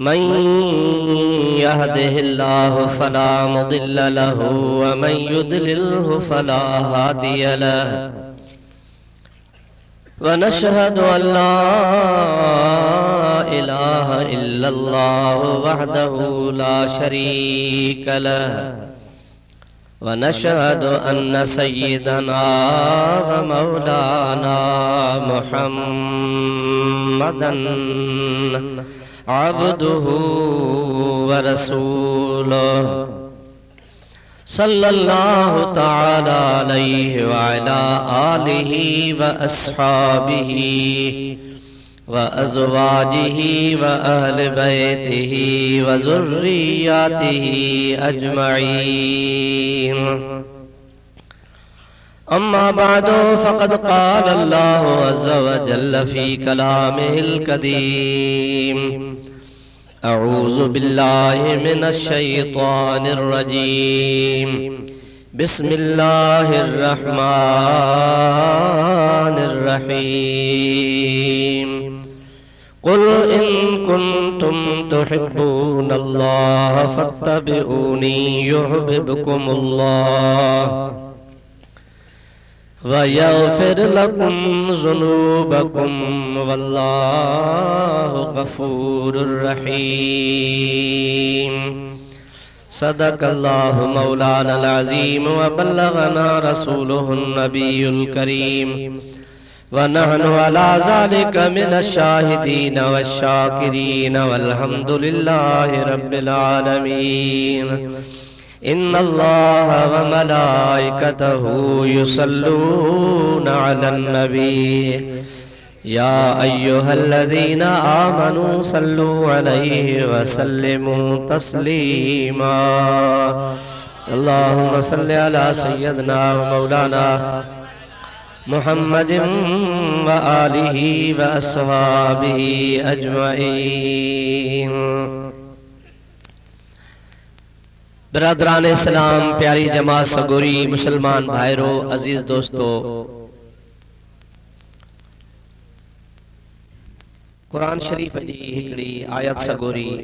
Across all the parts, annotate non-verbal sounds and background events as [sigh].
من يهده الله فلا مضل له ومن يضلله فلا هادي له ونشهد أن لا إله إلا الله وحده لا شريك له ونشهد أن سيدنا ومولانا محمدا عبده ورسوله صلى الله تعالى عليه وعلى آله وأصحابه وأزواجه وأهل بيته وذرياته أجمعين أما بعد فقد قال الله عز وجل في كلامه القديم أعوذ بالله من الشيطان الرجيم. بسم الله الرحمن الرحيم. قل إن كنتم تحبون الله فاتبعوني يحببكم الله. ويغفر لكم ذنوبكم والله غفور رحيم. صدق الله مولانا العظيم وبلغنا رسوله النبي الكريم ونحن على ذلك من الشاهدين والشاكرين والحمد لله رب العالمين. إن الله وملائكته يصلون على النبي يا أيها الذين آمنوا صلوا عليه وسلموا تسليما اللهم صل على سيدنا ومولانا محمد وآله وأصحابه أجمعين برادران اسلام پیاری جماعت سگوری مسلمان بھائیرو عزیز دوستو۔ قرآن شریف جی ہکڑی آیت سگوری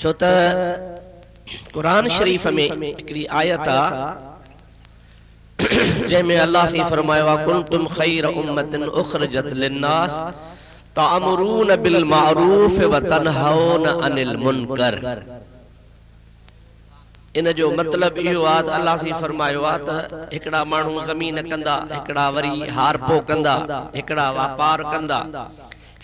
چھو تا قرآن شریف میں ایکڑی آیت آ [coughs] جے میں اللہ سے فرمایا وَكُنْتُمْ خَيْرَ أُمَّةٍ اُخْرَجَتْ لِلنَّاسِ تَعْمُرُونَ بِالْمَعْرُوفِ وَتَنْحَوْنَ عَنِ الْمُنْكَرِ ان جو مطلب یہ ہوا اللہ سے فرمایا ہوا ایکڑا مانو زمین کندا ایکڑا وری ہارپو کندا ایکڑا واپار کندا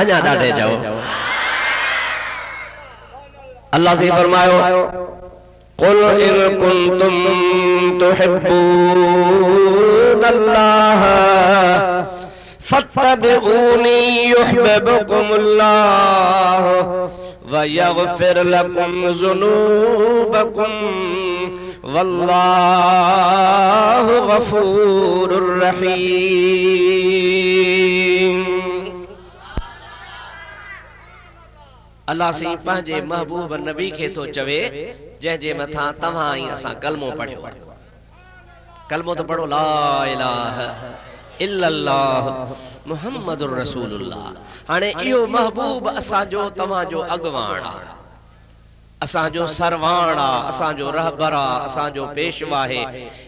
اجا ڈاڈے جاؤ۔ اللہ سے فرماؤ قل ان کنتم تحبون اللہ فاتبعونی يحببكم اللہ ويغفر لكم ذنوبكم واللہ غفور الرحیم۔ اللہ سی پہنجے محبوب نبی کے تو چوے جے جے متھا تمہاں ہی اساں کلمو پڑھو کلمو تو پڑھو لا الہ اللہ محمد الرسول اللہ ہانے ایو محبوب اسا جو تما جو اگوانا اسا جو سروانا اسا جو رہبرا اسا جو پیشوا ہے۔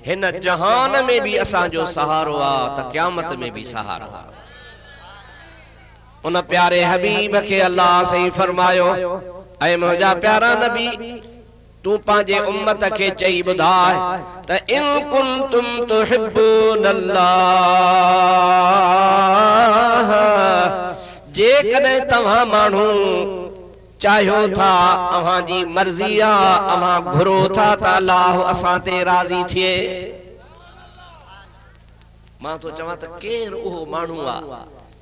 ہن جہان میں بھی اسا جو سہارو آ تا قیامت میں بھی سہارا ان پیارے حبیب کے اللہ سے ہی فرمایو، اے مجھا پیارا نبی، تو پانجے امت کے چاہی بدھائے تا ان کنتم تحبون اللہ۔ جے کنے تمہاں مانو، چاہیو تھا اوہاں جی مرضیہ اوہاں گھرو تھا تا اللہ اسانتے راضی تھے ماں تو چاہاں تا کیر اوہ مانو آ۔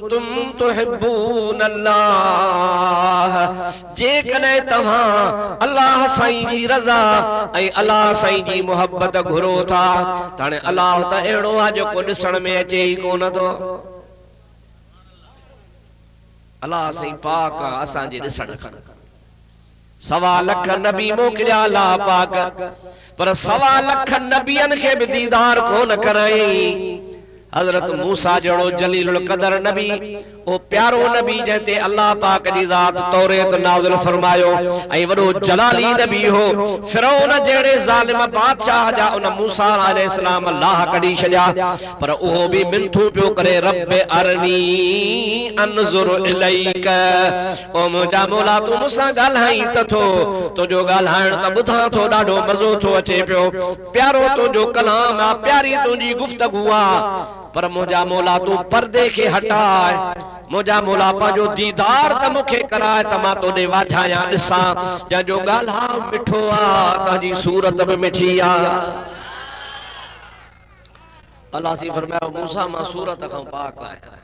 تم تحبون اللہ۔ جے کنے تہاں اللہ سائیں جی رضا، اے اللہ سائیں جی محبت گھرو تھا۔ تانے اللہ تا اڑو آ جو کو میں اچے ہی کون تو اللہ سائیں پاک اساں جے ڈسن کھن۔ سوا لکھ نبی موکلیا لا پاک۔ پر سوا لکھ نبیان کے بھی دیدار کون کرائیں حضرت موسیٰ جڑو جلیل القدر نبی او پیارو نبی جہتے اللہ پاک دی ذات توریت نازل فرمایو اے وڑو جلالی نبی ہو فرعون جڑے ظالم بادشاہ جا ان موسیٰ علیہ السلام اللہ کڑی شجا پر اوہ بھی منتھو پیو کرے رب ارنی انظر الیک۔ او مجا مولا تو موسیٰ گال ہائی تتھو تو جو گال ہائن تا بدھا تھو ڈاڑو مزو تھو اچے پیو۔ پیارو تو جو کلام آ پیاری تو جی گفتگوا پر مجھا مولا تو پردے کے ہٹائے مجھا مولا پا جو دیدار تا مکھے کرائے، تا ماں تو دے واجھا یا نسا جا جو گالا ہاں مٹھو آتا جی صورت میں مٹھی آ۔ اللہ سی فرمایا، موسیٰ ماں صورت کا پاک آیا۔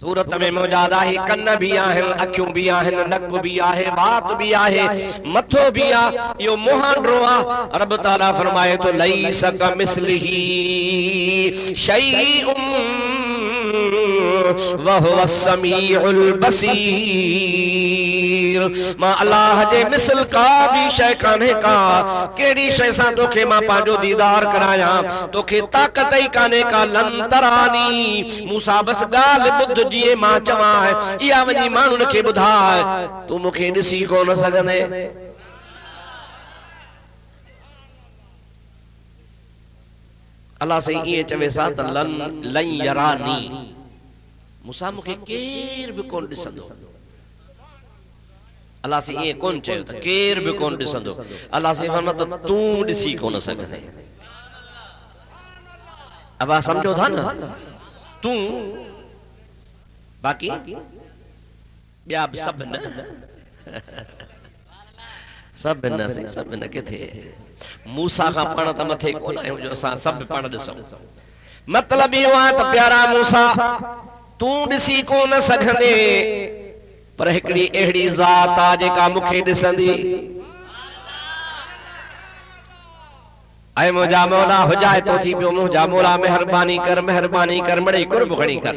صورت میں موجاد آہی کن بھی آہن اکیوں بھی آہن نک بھی آہے بات بھی آہے متھو بھی آ یہ موہن روا رب تعالیٰ فرمائے تو لیس کا مثلی شیئم وہو السمیع البصیر نظیر ماں اللہ جے مثل کا بھی شے کانے کا، کیڑی شے سان تو کے ماں پانجو دیدار کرایا۔ تو کے طاقت ہی کانے کا لن ترانی۔ موسیٰ بس گال بدھ جیے ماں چواں ہے یا ونی مانن کے بدھا ہے تو مکھے نسی کو نہ سگنے اللہ سے یہ چوے ساتھ لن لن یرانی موسیٰ مکھے کیر بھی کون ڈسندو اللہ سے یہ کون چاہیے تھا کیر بھی کون ڈسندو اللہ سے فرماتا تو ڈسی کون سکتے اب آپ سمجھو تھا نا تو باقی بیا سب نہ سب نہ سب نہ کتھے موسیٰ کا پڑھا تا متھے کون آئے جو اساں سب پڑھا دسوں مطلب یہ ہوا تا پیارا موسیٰ تو ڈسی کون سکھندے پر ہکڑی اہڑی ذات آجے کا مکھے ڈسندی اے مجھا مولا ہو جائے تو تھی بیو مجھا مولا مہربانی کر مہربانی کر مڑی قرب گھڑی کر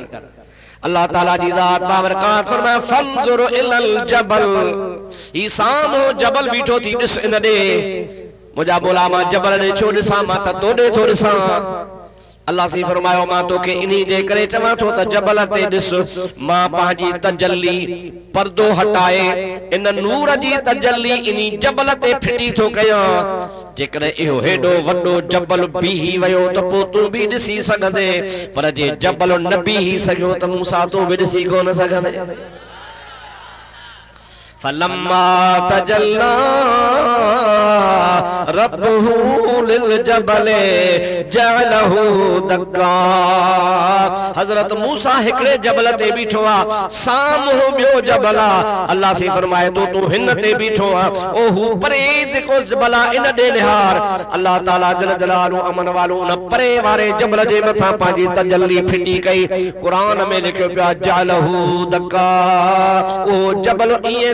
اللہ تعالیٰ جی ذات باورکات فرمائے فنظر الالجبل ایسان ہو جبل بیٹھو تھی ڈس ان دے مجھا مولا ما جبل دے چھو ڈسا ما تا تو دے تو ڈسا اللہ سی فرمایو ماں تو کہ انہی جے کرے چواں تو تا جبل تے ڈس ماں پانجی تجلی پردو ہٹائے۔ ان نور جی تجلی انہی جبل تے پھٹی تو کیا جے کرے ایہو ہیڈو وڈو جبل بھی ہی ویو تو پو تو بھی ڈسی سگدے۔ پر جے جبل نہ بھی ہی سگو تو موسیٰ تو بھی ڈسی کو نہ سگدے فلما تجلى ربه للجبل جعله دكا حضرت موسیٰ ہکڑے جبل تے بیٹھوا سام ہو بیو جبلا اللہ سے فرمائے تو تو ہن تے بیٹھوا او ہو پرید کو جبلا ان دے نہار۔ اللہ تعالیٰ جل جلالو امن والو ان پرے وارے جبل جے متھا پانجی تجلی پھٹی گئی۔ قرآن میں لکھو پیا جعله دكا او جبل ایے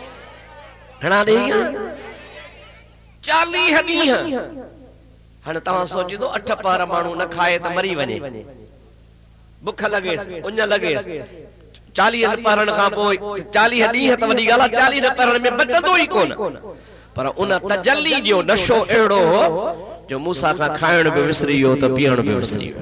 گھنا گیا چالی ڈیہاں ہن تاں سوچی دو اٹھ پار مانو نہ کھائے تے مری ونے بکھ لگے اون لگے چالی پارن کا پوئی چالی ڈیہاں تے وڈی گالا چالی پارن میں بچدو ہی کون پر ان تجلی جو نشو اڑو جو موسیٰ کا کھائن بے وسری ہو تو پیان بے وسری ہو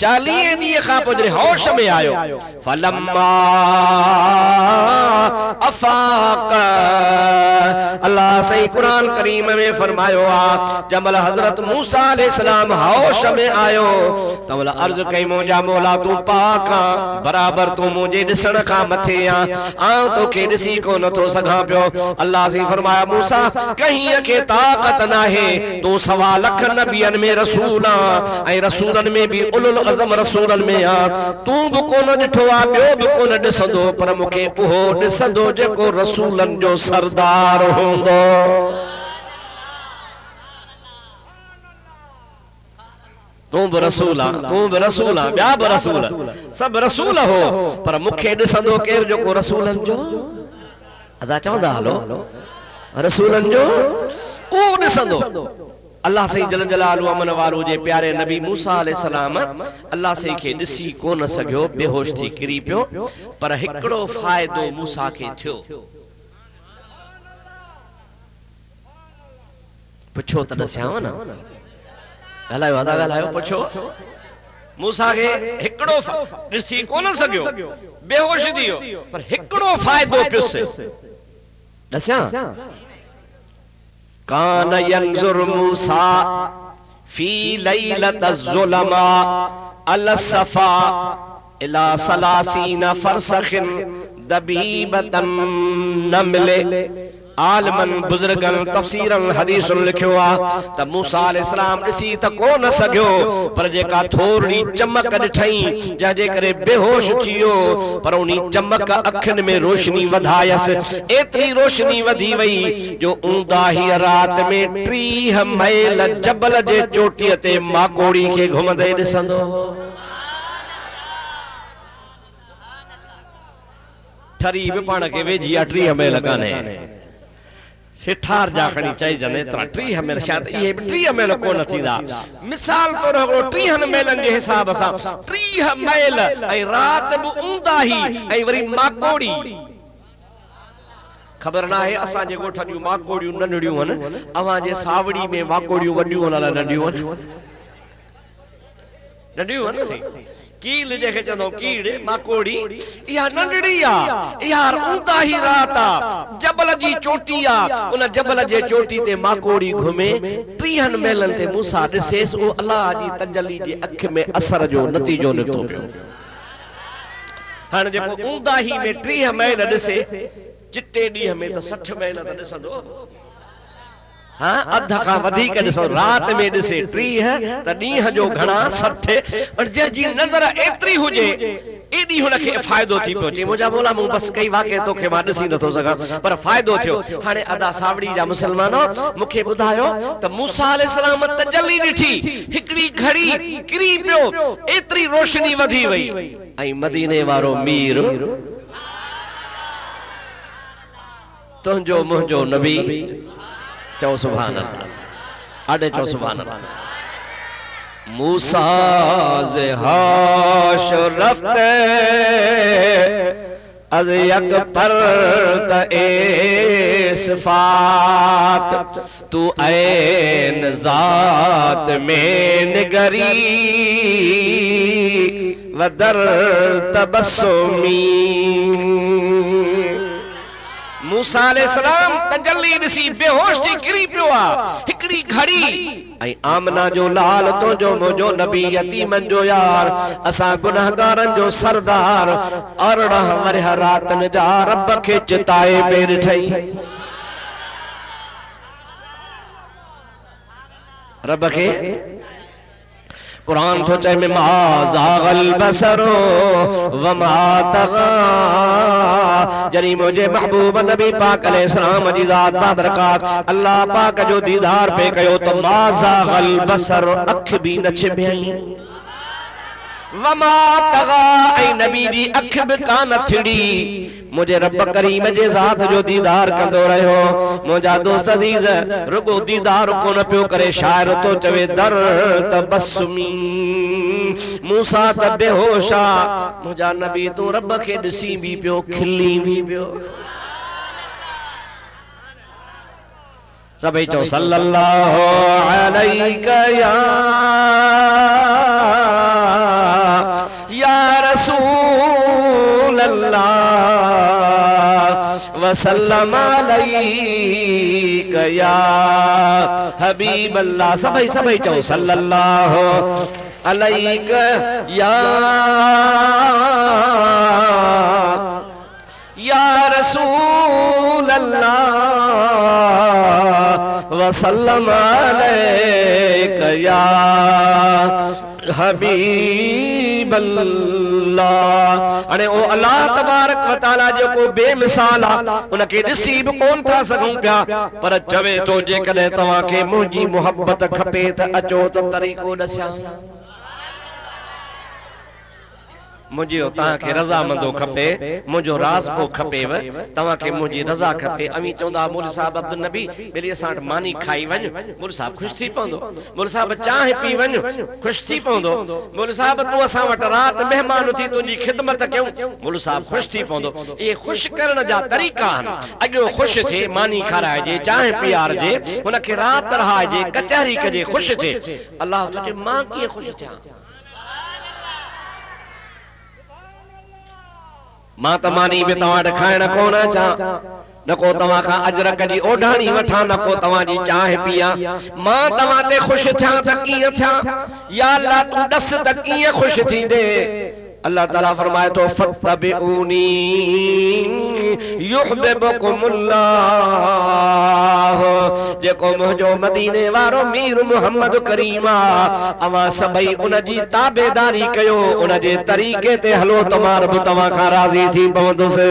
چالیئے دیئے خواہ پجرے ہوش میں آئے فلما افاق۔ اللہ صحیح قرآن کریم میں فرمایا جمل حضرت موسیٰ علیہ السلام ہوش میں آئے تولا عرض کئی موجا مولا، تو پاکا ہاں، برابر تو مجھے دسڑ کا متھے ہاں۔ آن تو کے دسی کو نہ تو سگا پیو۔ اللہ صحیح فرمایا، موسیٰ، کہیں اکے طاقت نہ ہے، تو سوالک نبیان میں رسولا ہاں۔ اے رسولن میں بھی علل اعظم رسول میں آ، تو بھی کو نہ ڈٹھو آ بیو بھی کو نہ ڈسن دو پر مکے اوہو ڈسن دو جے کو رسول جو سردار ہوں دو تم بھی رسول آ تم بھی رسول آ بیا بھی رسول آ سب رسول ہو، پر مکے ڈسن دو کیر جو کو رسول جو۔ ادا چاہ دا لو رسول جو کو ڈسن اللہ سے جل جلال و امن وارو جے پیارے نبی موسیٰ علیہ السلام اللہ سے کے نسی کو نہ سگیو بے ہوش تھی کری پیو پر ہکڑو فائدو موسیٰ کے تھیو۔ پچھو تا نسی آوانا گلائے وادا گلائے پچھو۔ موسیٰ کے ہکڑو نسی کو نہ سگیو بے ہوش دیو پر ہکڑو فائدو پیو سے۔ نسی آوانا کان ینظر موسیٰ فی لیلت الظلماء الصفا الى سلاسین فرسخ دبیبتا نملے عالمن بزرگن تفسیرن حدیث لکھو آ تا موسیٰ علیہ السلام اسی تا کو نہ سگیو پر جے کا تھوڑی چمک ڈٹھائیں جا جے کرے بے ہوش تھیو پر انہی چمک اکھن میں روشنی ودھائیس ایتری روشنی ودھی وئی، جو اوندہ ہی رات میں ٹریہ میل جبل جے چوٹیتے ماں کوڑی کے گھم دے دسندو ٹھری بھی پانا کے سٹھار جا کھڑی چاہی جنے ترا ٹری ہمیں شاید یہ ٹری ہمیں لکو نتی دا مثال تو رہو ٹری ہمیں میلن جے حساب اسا ٹری ہمیں اے رات بو اندہ ہی، اے وری ماکوڑی۔ خبر نہ ہے اسا جے گوٹھا دیو ماکوڑیوں ننڈیوں ہن، اوہاں جے ساوڑی میں ماکوڑیوں، وڈیوں ہن ننڈیوں ہن۔ ننڈیوں ہن؟ کیل جے کے کیڑے ماکوڑی یا ننڈڑی آ یار اوندا ہی راتا جبل جی چوٹی آ ان جبل جے چوٹی تے ماکوڑی گھمے پریہن میلن تے موسیٰ دسیس او اللہ جی تجلی جی اکھ میں اثر جو نتیجو نکتو پیو۔ ہاں جب اوندا ہی میں ٹریہ میل دسے چٹے ڈی ہمیں تا سٹھ میل تا دسا دو۔ ہاں ادھا کا ودھی کے ڈسو رات میں ڈسے ٹری ہے تا نیہ جو گھنا سٹھے۔ اور جے جی نظر ایتری ہو جے ایڈی ہونا کے فائدو تھی پہنچے مجھا مولا موں بس کئی واقعے تو کے بعد سی نہ تھو سکا پر فائدو تھیو۔ ہانے ادا ساوڑی جا مسلمانو مکھے بدھایو تا موسیٰ علیہ السلام تجلی ڈٹھی ہکڑی گھڑی کری پیو ایتری روشنی ودھی وئی۔ ای چو سبحان اللہ۔ اڈے چو سبحان اللہ۔ موسیٰ زہاش رفتے از یک پر اے صفات تو این ذات میں نگری و در تبسمی۔ موسیٰ علیہ السلام تجلی نسی بے ہوش تھی، گری پیوا ہکڑی گھڑی۔ اے آمنہ جو لال، تو جو مجھو نبی یتیمن جو یار اسا گناہگارن جو سردار ارڑا ہمارے راتن جا رب کے چتائے پیر ٹھائی رب کے؟ قرآن تو چاہے ما زاغ البسر وما تغا جنی مجھے محبوب نبی پاک علیہ السلام عجیزات بادرکات اللہ پاک جو دیدار پہ کہو تو ما زاغ البسر اکھ بھی نچ بھیائیں وما تغا اے نبی دی اکھ بکان تھڑی۔ مجھے رب کریم جے ذات جو دیدار کر دو رہے مجھا دو صدیز رگو دیدار کو نہ پیو کرے، شاعر تو چوے در تبسمی۔ موسیٰ تب بے ہوشا مجھا نبی تو رب کے دسی بھی پیو، کھلی بھی پیو۔ سبھی چو صلی اللہ علیکہ یا یا اللہ وسلم علیکہ یا حبیب اللہ سبھی سبھی چو صلی اللہ علیکہ یا یا رسول اللہ وسلم علیکہ یا حبیب اللہ اللہ۔ انے او اللہ تبارک و تعالی جو کو بے مثال ان کے نصیب کون تھا سگوں پیا؟ پر چوے تو جے کدے تواں کے منجی محبت کھپے تے اچو تو طریقو دسیا مجھے تاں کے رضا مندو کھپے مجھو راز کو کھپے و تاں کے مجھے رضا کھپے امی چوندہ مولی صاحب عبدالنبی بلی اساں مانی کھائی ونج مولی صاحب خوش تھی پوندو مولی صاحب چاہے پی ونج خوش تھی پوندو مولی صاحب تو اساں وٹ رات مہمان تھی تنجی خدمت کیوں مولی صاحب خوش تھی پوندو یہ خوش کرن جا طریقہ ہن اگو خوش تھے مانی کھرائے جے چاہے پیار جے انہ کے رات رہائے جے کچہری کجے خوش تھے اللہ تجھے ماں کی خوش ماں تمانی بھی تمہاں ڈکھائے نہ کونا چاہ نکو تمہاں کا اجرک جی اوڑھانی وٹھا نکو تمہاں جی چاہے پیا ماں تمہاں تے خوش تھا تکیہ تھا یا اللہ تو دس تکیہ خوش تھی دے اللہ تعالیٰ فرمائے تو فتبعونی یحببکم اللہ جیکو مہجو مدینے وارو میر محمد کریما اما سبئی ان جی تابیداری کیو طریقے تے ہلو تمار بتوا کھا راضی تھی بہت سے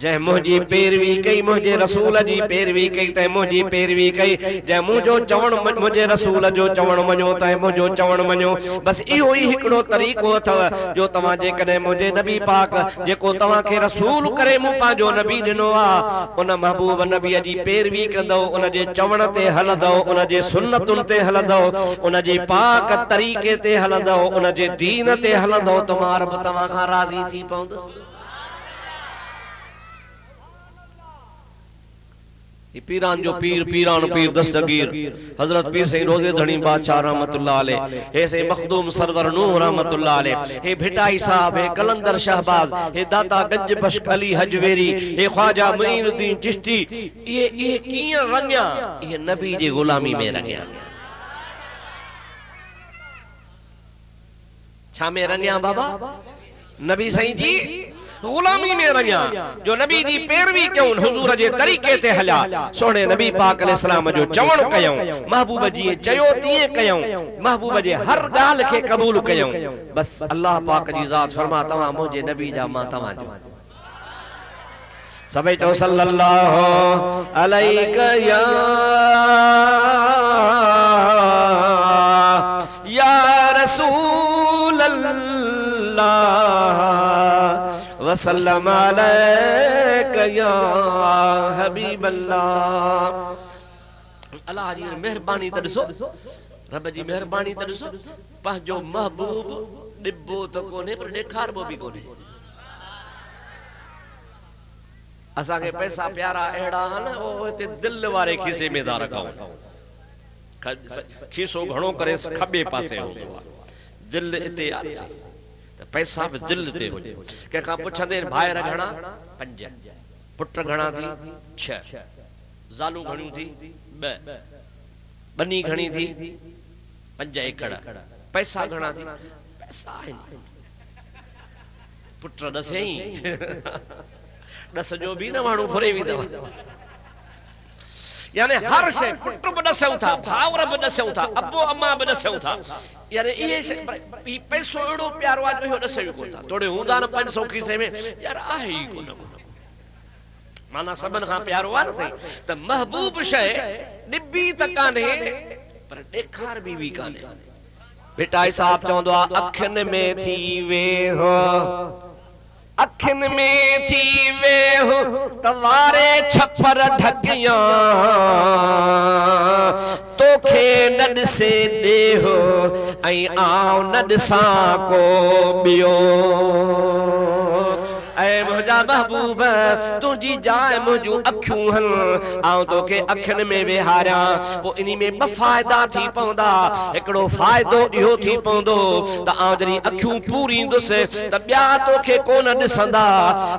جے مجھے پیروی کئی، مجھے رسول جی پیروی کئی، تے مجھے پیروی کئی۔ جے مجھو چون مجھے رسول جو چون منو، تے مجھو چون منو۔ بس ای ہوئی ہکڑو طریقو تھو جو تمہاں جے کنے مجھے نبی پاک، جے کو تمہاں کے رسول کرے مو پاجو نبی دنو آ۔ انا محبوب نبی جی پیروی کندو انا جے چون تے حل دو انا جے سنت ان تے حل دو انا جے پاک طریقے تے حل دو انا جے دین تے حل دو تمہاں رب تمہاں راضی تھی پاؤں پوندس پیران جو پیر پیران پیر دستگیر۔ حضرت پیر سے روزے دھڑی بادشاہ رحمت اللہ علیہ۔ ایسے مخدوم سرور نوح رحمت اللہ علیہ۔ اے بھٹائی صاحب اے کلندر شہباز۔ اے داتا گنج بشک علی حجویری۔ اے خواجہ معین الدین چشتی۔ یہ یہ کیاں رنگیا یہ نبی جی غلامی میں رنگیا چھا میں رنگیا بابا؟ نبی سائیں جی؟ غلامی میں رہیا جو نبی دی پیروی کیوں حضور جے طریقے تے ہلیا سوڑے نبی پاک علیہ السلام جو چون کیوں، محبوب جی چیو تیے کیوں، محبوب جے ہر گال کے قبول کیوں؟ بس اللہ پاک جی ذات فرما تمہا مجھے نبی جا ماں ہاں تمہا جو جی۔ سبیتو صلی اللہ علیہ وسلم۔ وسلم علیک یا حبیب اللہ اللہ جی مہربانی ترسو رب جی مہربانی ترسو پہجو محبوب ڈبو تو کونے، پر ڈیکھاربو بھی کونے. اسا کے پیسہ پیارا اڑا ہن او تے دل وارے کسے میں دا رکھاؤں کھیسو گھڑو کرے، کھبے پاسے ہو دل اتے آتے پیسہ بھی دل تے جائے۔ کہ کہاں پوچھا دے بھائر گھنا پنج پٹر گھنا تھی چھے۔ زالو گھنی تھی بے۔ بنی گھنی تھی پنج اکڑا پیسہ گھنا تھی پیسہ ہے پٹر دسے ہی۔ دس جو بھی نہ مانو پھرے بھی دوا۔ یعنی ہر شے پٹر پٹ بدسوں تھا بنا بدسوں تھا ابو اما بنا بدسوں تھا. یعنی یہ شے پیسو اڑو پیارو اج ہو دسے کو تھا توڑے ہوں دانا نہ سو کیسے میں یار آہے کو نہ مانا سبن خان پیارو آ نہ تا محبوب شے نبی تکا نہیں پر ڈیکھار بی بھی کانے بیٹائی صاحب چاہوں دعا اکھن میں تھی وے ہو اکھن میں جیوے ہو توارے چھپر ڈھگیاں تو کھے ند سے دے ہو این آؤ ند سا کو بیو اے مہدا محبوب تجھے جی جائے مجھو اکھیوں ہن۔ آؤں تو کے اکھن میں ویہارا پو انہی میں بفائدہ تھی پوندا، ہکڑو فائدو ایہو تھی پوندو۔ تا آؤں جری اکھیوں پوری دس، تا بیا تو کے کون ڈسندا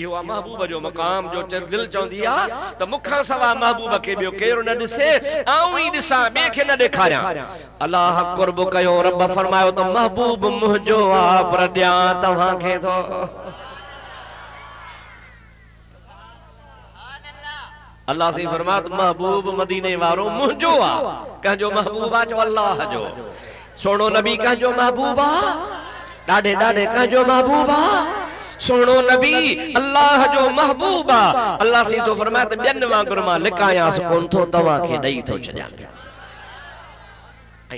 یہ محبوب جو مقام جو دل چوندی ہے تو مکھا سوا محبوب کے بیو کیر نہ دسے آؤں ہی دسا بے کے نہ دکھایا اللہ قرب کیو رب فرمایو تو محبوب مجھو آپ ردیا تمہاں کے تو اللہ سے فرمایت محبوب مدینے وارو مجھو آ کہ جو محبوب آ جو اللہ جو سوڑو نبی کہ جو محبوب آ ڈاڑے ڈاڑے کہ جو محبوب آ سنو نبی اللہ جو محبوبہ اللہ سی تو فرمایت بین وانگرمہ لکایا سکون تو دوا کے نئی تو چلیا گیا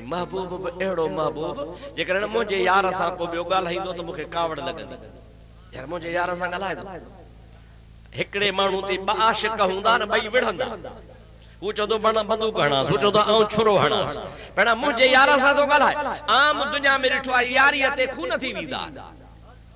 محبوب اڑو محبوب جے کرنے مجھے یار ساں کو بیو گال ہی دو تو مجھے کاوڑ لگا دی یار مجھے یار ساں گال ہی دو۔ ہکڑے مانو تی با عاشق کا ہوں دان بھائی وڑھن دا پوچھو دو بڑا بندو گھڑا سوچو دو آن چھرو ہڑا پیڑا مجھے یار ساں تو گال ہے عام دنیا میری ٹھوائی یاری ہے تے خونہ تھی ویدار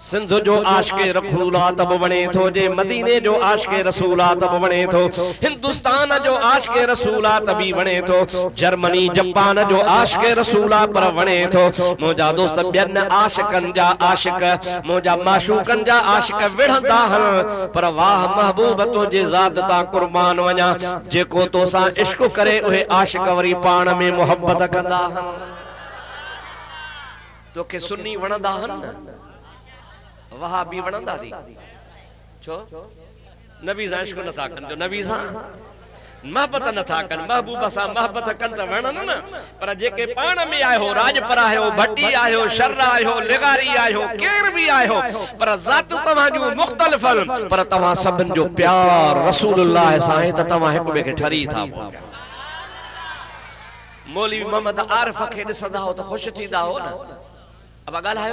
سندھ جو عاشق رسولا تب بنے تھو، جے مدینے جو عاشق رسولا تب بنے تھو، ہندوستان جو عاشق رسولا تبھی بنے تھو، جرمنی جپان جو عاشق رسولا پر بنے تھو۔ موجا دوست بیان عاشقن جا عاشق موجا معشوقن جا عاشق وڑھندا ہاں۔ ہن پر واہ محبوب تو جے ذات تا قربان ونیا جے کو تو سا عشق کرے اوہ عاشق وری پان میں محبت کندا ہن ہاں۔ تو کہ سنی وڑھندا ہن وہاں بھی دی۔ چھو؟ نبی سان عشق نہ تھا کن جو نبی سان محبت نہ تھا کن۔ محبوب سان محبت کن تا وڑن نا پر جے کے پان میں آئے ہو، راج پر آئے ہو، بھٹی آئے ہو شر آئے ہو، لغاری آئے ہو، کیر بھی آئے ہو۔ پر ذات تمہاں جو مختلف پر تمہاں سبن جو پیار رسول اللہ سان تا تمہاں ایک بے کے ٹھری تھا۔ مولوی محمد عارف کے ڈسندا ہو تو خوش تھیندا ہو نا۔ اب گل آئے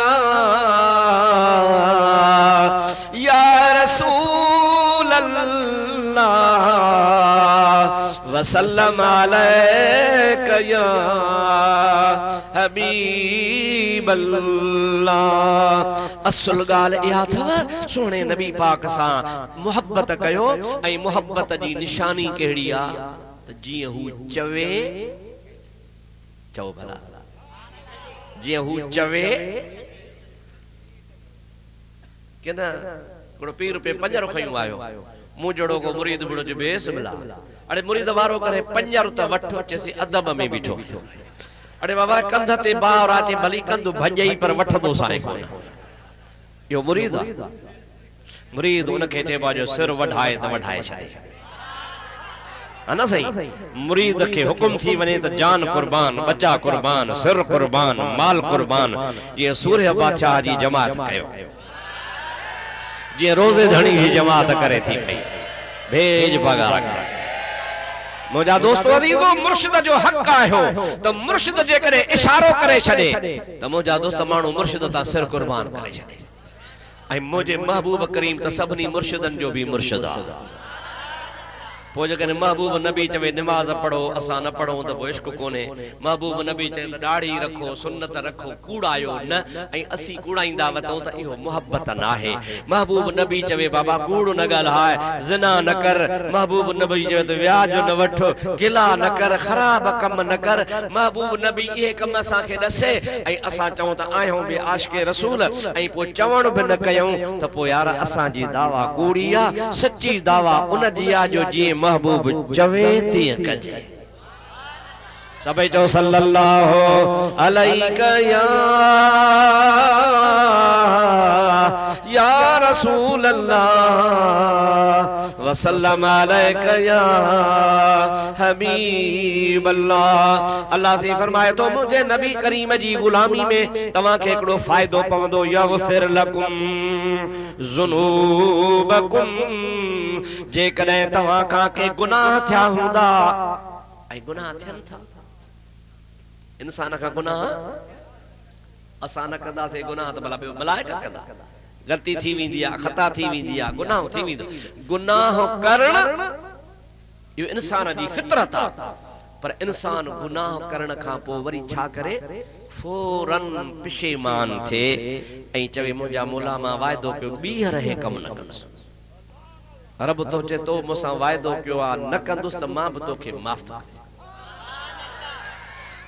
وسلم علیکہ یا حبیب اللہ اصل گال یا تھا سونے نبی پاک سا محبت کہو ای محبت جی نشانی کہڑیا جی ہوں چوے، چو بھلا۔ جی ہوں چوے کہنا پیر پہ پنجر خیوں آئے ہو مجھڑوں کو مرید بڑھو جو بیس بلا مرید وارو کرے پنجر تا وٹھو چیسی ادب میں بیٹھو اڑے بابا کندھ تے باور آچے بھلی کندھ بھنجئی پر وٹھ دو سائے کوئی یہ مرید مرید ان کے چے باجو سر وڈھائے تو وڈھائے چھائے انا صحیح مرید کے حکم تھی ونے تو جان قربان بچہ قربان سر قربان مال قربان یہ سورہ بادشاہ جی جماعت کہو یہ روزے دھنی ہی جماعت کرے تھی بھیج بگا کرے مجھا دوستو عزیزو مرشد جو حق آئے ہو تو مرشد جے کرے اشارو کرے چھڑے تو مجھا دوستو مانو مرشد تا سر قربان کرے چھڑے اے مجھے محبوب کریم تا سبنی مرشدن جو بھی مرشد آ پوجا کہنے محبوب نبی چوے نماز پڑھو اسا نہ پڑھو تو وہ عشق کونے؟ محبوب نبی چوے ڈاڑی رکھو، سنت رکھو کوڑایو نہ؟ ایں اسی کوڑائیں دعوتوں تا ایہو محبت نہ ہے۔ محبوب نبی چوے بابا کوڑ نہ گلائے زنا نہ کر۔ محبوب نبی چوے تو ویاج نہ وٹھو، گلا نہ کر، خراب کم نہ کر۔ محبوب نبی یہ کم اسا کے دسے ایں اسا چاہوں تا آئے بے عاشق رسول۔ ایں پو چوڑ بھی نہ کیوں تو پو یار اسا جی دعویٰ کوڑیا سچی دعویٰ ان جیا جو جی محبوب چوے تیئے کجے سبے جو صلی اللہ علیکہ یا یا رسول اللہ وسلم علیکہ یا حبیب اللہ اللہ سے فرمائے تو مجھے نبی کریم جی غلامی میں تمہاں کے اکڑو فائدو پوندو یغفر لکم ذنوبکم جے کریں تمہاں کا کے گناہ تھیا ہوں دا اے گناہ تھیا تھا؟ انسان کا گناہ اسانا کدا سے گناہ تو بلا بلائے کا کدا غلطی تھی وی دیا خطا تھی وی دیا گناہ تھی وی گناہ کرن، یہ انسان جی فطرت پر انسان گناہ کرن کھا پو وری چھا کرے فورن پشیمان تھے۔ ایں چوے مجھا مولا ماں وائدو کیوں بی رہے کم نہ کنس رب تو چے تو مسا وائدو کیوں آ، نہ کندس تو ماں بتو کے معاف تو۔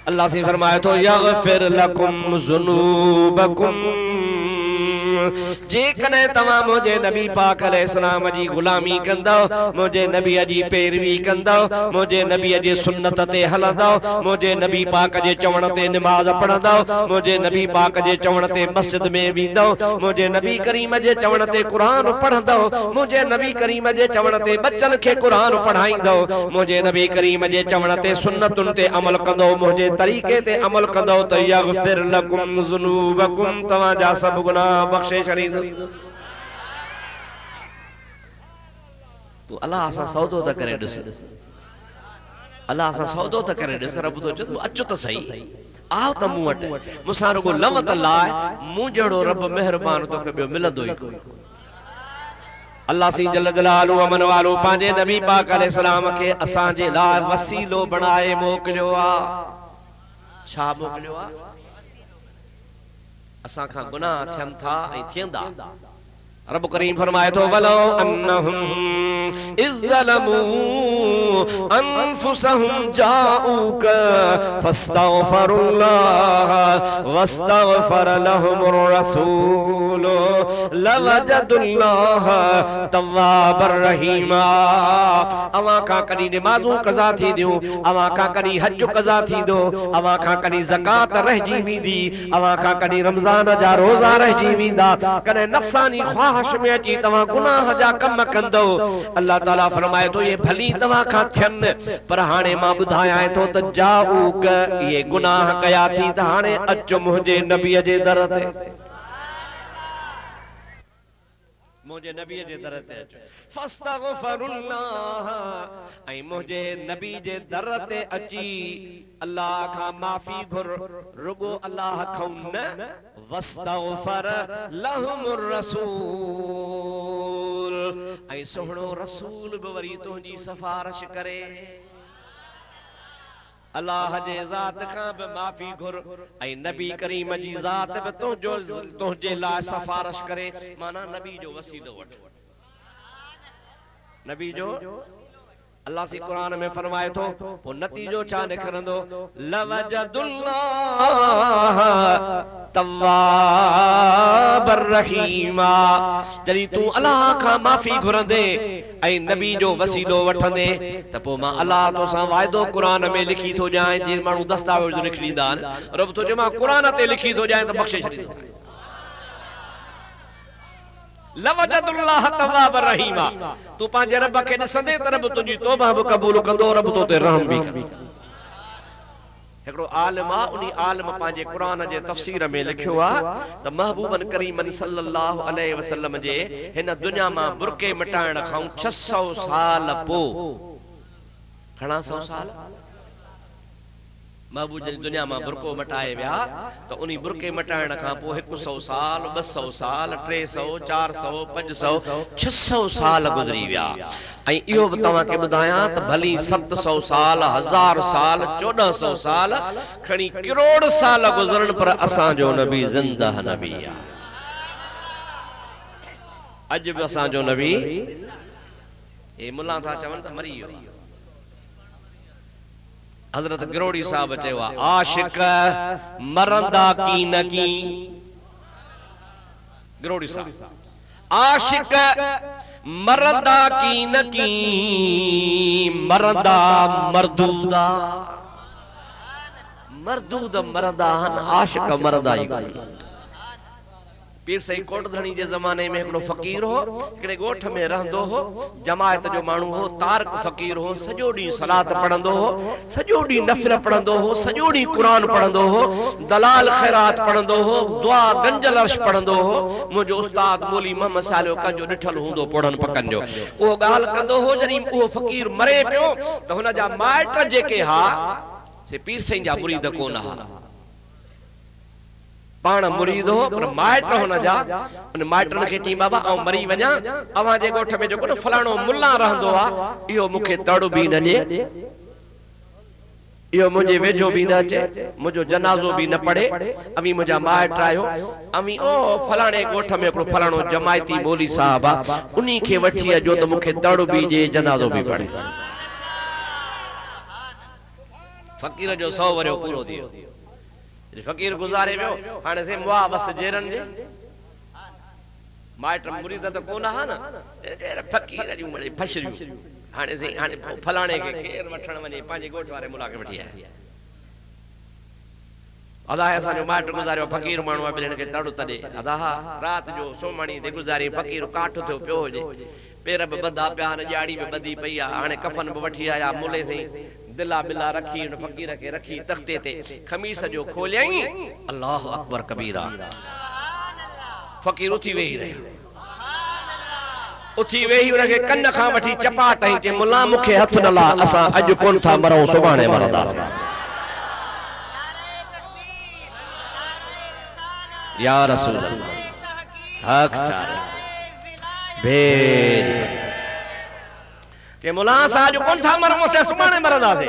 اللہ سے فرمایا تو یغفر لکم ذنوبکم جے کنے تمام مجھے نبی پاک علیہ السلام جی غلامی کندو مجھے نبی جی پیروی کندو مجھے نبی جی سنت تے ہلندو مجھے نبی پاک جے چون تے نماز پڑھندو مجھے نبی پاک جے چون تے مسجد میں ویندو مجھے نبی کریم جے چون تے قرآن پڑھندو مجھے نبی کریم جے چون تے بچن کے قرآن پڑھائیندو مجھے نبی کریم جے چون تے سنتن تے عمل کندو مجھے طریقے تے عمل کندو تو یغفر لکم ذنوبکم تواں جا سب گناہ بخشے شرید تو اللہ اسا سودو تا کرے ڈس۔ اللہ اسا سودو تا کرے ڈس۔ رب تو چت اچو تا صحیح۔ آو تا مو وٹ مسان کو لمت اللہ مو جڑو رب مہربان تو کبیو ملدو ہی اللہ سی جل جلالو امن والو، پانجے نبی پاک علیہ السلام کے اسان جے لا وسیلو بنائے موکلو آ۔ چھا موکلو آ۔ اسان کھا گناہ تھیم تھا ای تھیندا رب کریم فرمائے تو ولو انہم از ظلمو انفسہم جاؤک فاستغفر اللہ واستغفر لهم الرسول لوجد اللہ تواب الرحیم اما کا کنی نمازوں قضا تھی دیو اما کا کنی حج قضا تھی دو اما کا کنی زکاة رہ جیوی دی اما کا کنی رمضان جا روزہ رہ جیوی دا کنے نفسانی خواہ خواہش میں اچھی تمہاں گناہ جا کم کندو۔ اللہ تعالیٰ فرمائے تو یہ بھلی تمہاں کھا تھن۔ پر ہانے ماں بدھایا ہے تو تجاؤک یہ گناہ کیا تھی تہانے اچھو مہجے نبی جے درد مہجے نبی جے درد اچھو فاستغفر اللہ۔ اے مجھے نبی جے درد اچھی اللہ کا معافی گھر رگو اللہ کھون واستغفر لهم الرسول۔ اے سہنو رسول بوری تو جی سفارش کرے۔ اللہ جے ذات کھاں بے معافی گھر اے نبی کریم جی ذات بے تو جو تو جے لا سفارش کرے۔ مانا نبی جو وسیلو وٹ نبی جو اللہ سی قرآن میں فرمائے تو وہ نتیجو چاہ نکھرندو لوجد اللہ تواب الرحیم جلی تو اللہ کا معافی گھرندے۔ اے نبی جو وسیلو وٹھندے۔ تپو ماں اللہ تو ساں وائدو قرآن میں لکھی تو جائیں۔ جن مانو دستاویز نکلی دان۔ رب تو جمع قرآن تے لکھی تو جائیں تو بخشش نہیں۔ دو لوجد اللہ تواب الرحیم تو پانجے رب کے نسندے تو رب تجھی توبہ بھی قبول کندو رب تو تے رحم بھی کر ہکڑو عالم آ، انہی عالم پانجے قرآن جے تفسیر میں لکھو آ تا محبوبن کریمن صلی اللہ علیہ وسلم جے ہن دنیا ماں برکے مٹائن کھاؤں چھس سو سال پو۔ کھڑا سو سال؟ محبوب جی جن دنیا میں برکو مٹائے ویا تو ان برقے مٹائ سو سال بس سو سال ٹرے سو چار سو پنج سو چھس سو سال گزری گیا سات سو سال ہزار سال چودہ سو سال کروڑ سال گزرو اج بھی ملان تھا چری حضرت گروڑی صاحب بچے ہوا عاشق مرن کی نہ گروڑی صاحب عاشق مرن کی نہ کی۔ مردودہ مردودہ مردو عاشق مرن ہی گئی پیر سائیں کوٹ دھنی جے زمانے میں ایکڑو فقیر ہو کڑے گوٹھ میں رہندو ہو، جماعت جو مانو ہو تارق فقیر ہو سجو ڈی صلات پڑھندو ہو سجو ڈی نفل پڑھندو ہو سجو ڈی قران پڑھندو ہو، دلال خیرات پڑھندو ہو، دعا گنجل عرش پڑھندو ہو، مجھے استاد مولی محمد سالو کا جو ڈٹھل ہوندو پڑھن پکن جو او گال کندو ہو جری او فقیر مرے پیو، تو ہن جا مائٹ جے کے ہا، سے پیر سائیں جا مرید کو نہ ہا۔ پان مرید ہو پر مائٹر ہونا جا پر مائٹر نکھے چیم بابا آو مری بنا آو آجے گو اٹھا میں جو کنو فلانو ملا رہا دو آ ایو مکھے تڑو بھی نہ نیے ایو مجھے ویجو بھی نہ چے مجھو جنازو بھی نہ پڑے امی مجھا مائٹ رائے ہو امی او فلانے گو اٹھا میں پر فلانو جمائیتی مولی صاحبہ انہی کے وچی ہے جو تو مکھے تڑو بھی جے جنازو بھی پڑے فقیر جو سو وریو پورو دیو یعنی فقیر گزارے بھیو ہانے سے موا بس جیرن جے۔ مائٹر مریدہ تو کونہ ہاں نا؟ فقیر جو مجھے پشریو ہانے سے، ہانے پھلانے کے کیر وٹھن مجھے پانچے گوٹوارے ملاقے بٹھی ہے ادا ہے سانے مائٹر گزارے ہو فقیر مانوہ بلین کے تڑو تڑے۔ ادا رات جو سومانی دے گزاری، فقیر کاٹو تھے پیو ہو جے۔ پیرہ بے بدہ پیانا جاڑی بے بدی پیہ آنے کفن بے بٹھی آیا، مولے سے دلا بلا رکھی ان فقیر کے رکھی تختے تے خمیس جو کھولیائی اللہ اکبر کبیرہ۔ فقیر اتھی وے ہی رہی اتھی وے ہی ان کے کن کھا وٹھی چپا تئی تے مولا مکھے حت نلا اسا اج کون تھا مرو سبحانے مردا۔ یا رسول اللہ، حق چارے۔ بھیج۔ چے مولا ساجو کون تھا؟ مرم سے سمانے مرد آسے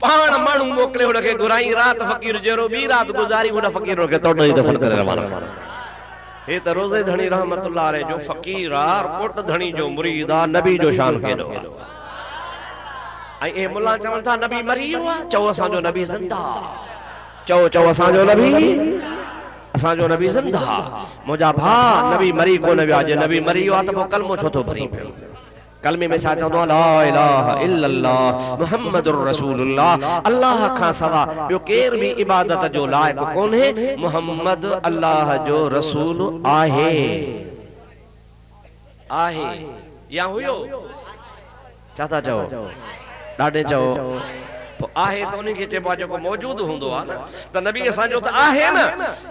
پان مانو موکلے ہوڑا کے گرائی رات فقیر جرو بی رات گزاری ہوڑا فقیر ہوڑا کے توڑ نہیں دفن کرے روانا۔ یہ تا روزے دھنی رحمت اللہ رہے جو فقیر آر کوٹ دھنی جو مرید آر نبی جو شان کے دو۔ اے مولا چاہاں تھا نبی مری ہوا؟ چاہو اسان جو نبی زندہ۔ چاہو چاہو اسان جو نبی اسان جو نبی زندہ۔ مجھا بھا، نبی مری کو نبی آجے، نبی مری ہوا تب وہ کلمو چھو تو بھری پہ ہو کلمے میں چاہتا ہوں لا الہ الا اللہ محمد الرسول اللہ اللہ کھا سوا جو کیر بھی عبادت جو لائق کون ہے؟ محمد اللہ جو رسول آہے۔ آہے۔ یا ہوئیو چاہتا چاہو ڈاڑے چاہو آہے تو انہیں کے چیبا جو کو موجود ہوں دو آنا تو نبی کے ساتھ جو تو آہے نا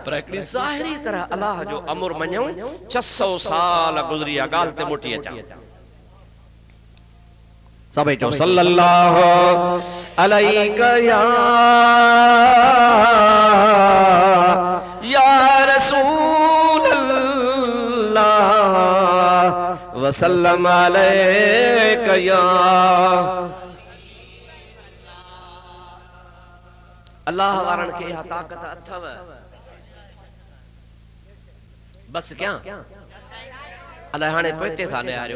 پر ایک ظاہری طرح اللہ جو امر منیوں چس سو سال گزریا گالتے مٹی اچھا سمجھو صلی اللہ علیہ یا رسول اللہ وسلم علیہ یا اللہ وارن کے یہ طاقت اچھا بس کیا؟ اللہ پہتے تھا نیارے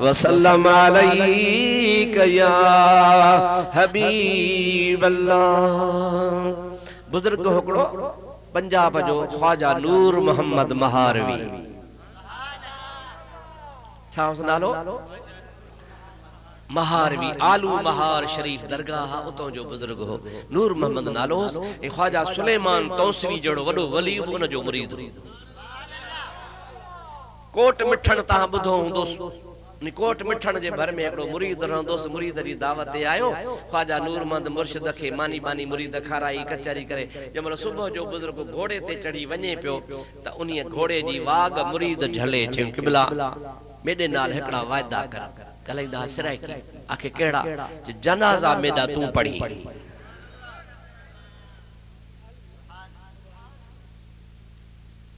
وسلم علیک یا حبیب اللہ۔ بزرگ حکڑو پنجاب جو خواجہ نور محمد مہاروی۔ چھاو سنالو؟ مہاروی، آلو مہار شریف درگاہ اتو جو بزرگ ہو۔ نور محمد نالوس خواجہ سلیمان تونسوی جڑو وڈو ولی انہ جو مرید ہو۔ کوٹ مٹھن تاں بدھو ہوں دوستو نکوٹ مٹھن جے بھر میں اکڑو مرید رہن دوس مرید ری دعوت آئیو خواجہ نور مند مرشد کے مانی بانی مرید کھارائی کچھری کرے جب ملو صبح جو بزرگ گھوڑے تے چڑھی ونے پیو تا انہیں گھوڑے جی واگ مرید جھلے چھو کبلا میدے نال ہکڑا وائدہ کر کلائی دا سرائی کی آکے کیڑا جنازہ میدہ تو پڑھی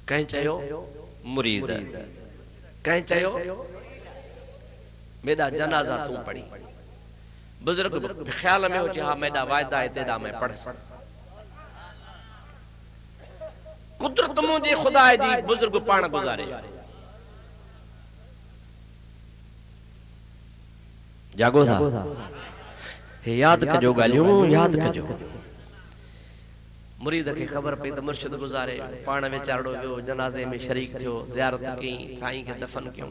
کہیں چاہیو مرید کہیں چاہیو میدا جنازہ تو پڑھی۔ بزرگ خیال میں ہو چاہا میدا وعدہ اعتدا میں پڑھ سکتا قدرت مجھے خدا دی بزرگ پان گزارے۔ جاگو تھا یاد کجو گالیوں یاد کجو۔ مرید کے خبر پئی تو مرشد گزارے پان ویچارڑو ویو جنازے میں شریک تھیو زیارت کیں تھائیں کے دفن کیوں؟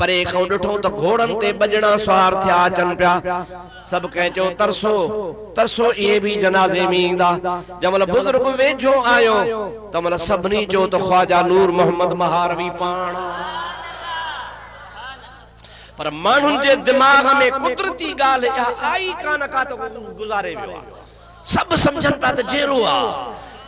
پرے کھو ڈٹھو تو گھوڑن تے بجڑا سوار تھیا چن پیا۔ سب کہچو ترسو ترسو یہ بھی جنازے میندہ جمل مطلب بزرگ ویجھو آئیو تمل مطلب سبنی جو تو خواجہ نور محمد مہاروی پانا پر مانن جے دماغ میں قدرتی گالے آئی کانکا تو گزارے بھی سب سمجھن پیا تو جیرو آئیو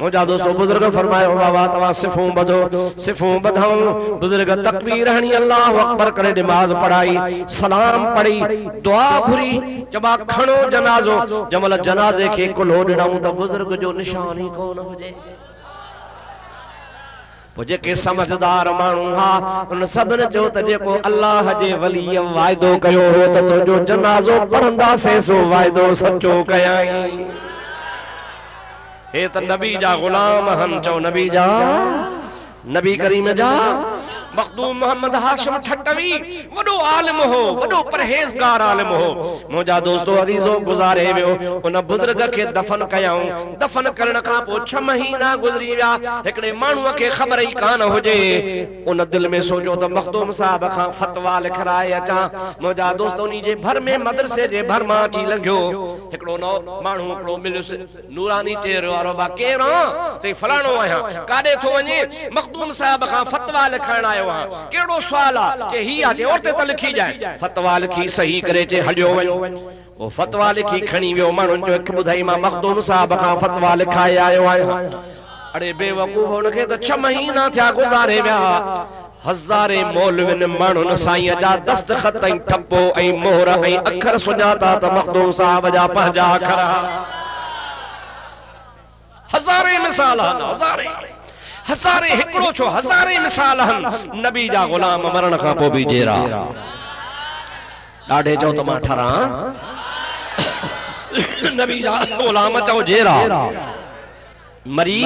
مجھا دوستو بزرگ فرمائے ہو بابا توا صفوں بدھو صفوں بدھوں بزرگ تکبیر ہنی، اللہ اکبر کرے نماز پڑھائی، سلام پڑھی، دعا بھری جبا کھنو جنازو جمال جنازے کے کلو ڈڑاؤں دا بزرگ جو نشانی کون ہو جائے پوجے کے سمجھدار مانو ہاں ان سب نے جو تجھے کو اللہ جے ولی وائدو کہو ہو، تو جو جنازو پڑھندا سے سو وائدو سچو کہائیں اے تو نبی جا غلام ہم چو نبی جا نبی کریم جا مخدوم محمد حاشم ٹھٹوی وڈو عالم ہو وڈو پرہیزگار عالم ہو۔ موجہ دوستو عزیزو گزارے ویو ان بدرگ کے دفن کیاؤں دفن کرن کا پو چھ مہینہ گزری ویا ایکڑے مانو کے خبر ہی کان ہو جے۔ ان دل میں سوچو تو مخدوم صاحب خان فتوا لکھ رائے اچا موجہ دوستو نیجے بھر میں مدرسے جے بھر ماں چی لگیو ایکڑو نو مانو اکڑو ملیو سے نورانی چیر وارو با کیران سے فلانو آیا۔ کادے تو ونجے مخدوم مخدوم صاحب خان فتوا لکھن آیا وہاں۔ کیڑو سوال سوالا کہ ہی آجے اور تے تلکھی جائے فتوا لکھی صحیح کرے چے ہلیو ون وہ فتوا لکھی کھنی ویو مانن جو ایک بدھائی ماں مخدوم صاحب خان فتوا لکھائے آئے آئے اڑے بے وقوف ہونے کے تو چھ مہینہ تھیا گزارے بیا ہزارے مولوین مانن سائیں جا دست خط تھپو این مہر این اکھر سنجاتا تا مخدوم صاحب جا پہجا کھرا ہزارے مثال ہزارے ہزارے ہکڑو چھو ہزارے مثال ہن۔ نبی جا غلام مرن کا پو بھی جیرا۔ ڈاڑے جو تمہا ٹھرا۔ نبی جا غلام چاو جیرا۔ مری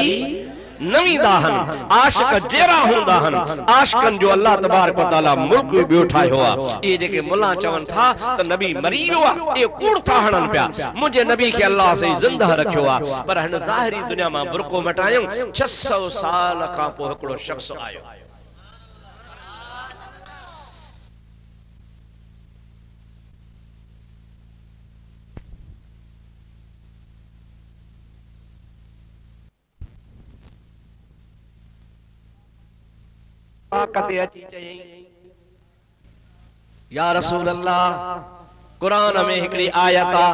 نوی داہن عاشق جیرا ہوں داہن عاشقن جو اللہ تبارک و تعالی ملک بھی اٹھائے ہوا۔ یہ جے کہ ملا چون تھا تو نبی مریض ہوا، یہ کوڑ تھا ہنن پیا۔ مجھے نبی کے اللہ سے زندہ رکھے ہوا۔ پر ہن ظاہری دنیا میں برکو مٹائیں چھس سو سال کا پو ہکڑو شخص آئے طاقت اچھی چاہیے یا رسول اللہ قرآن میں ہکڑی آیتا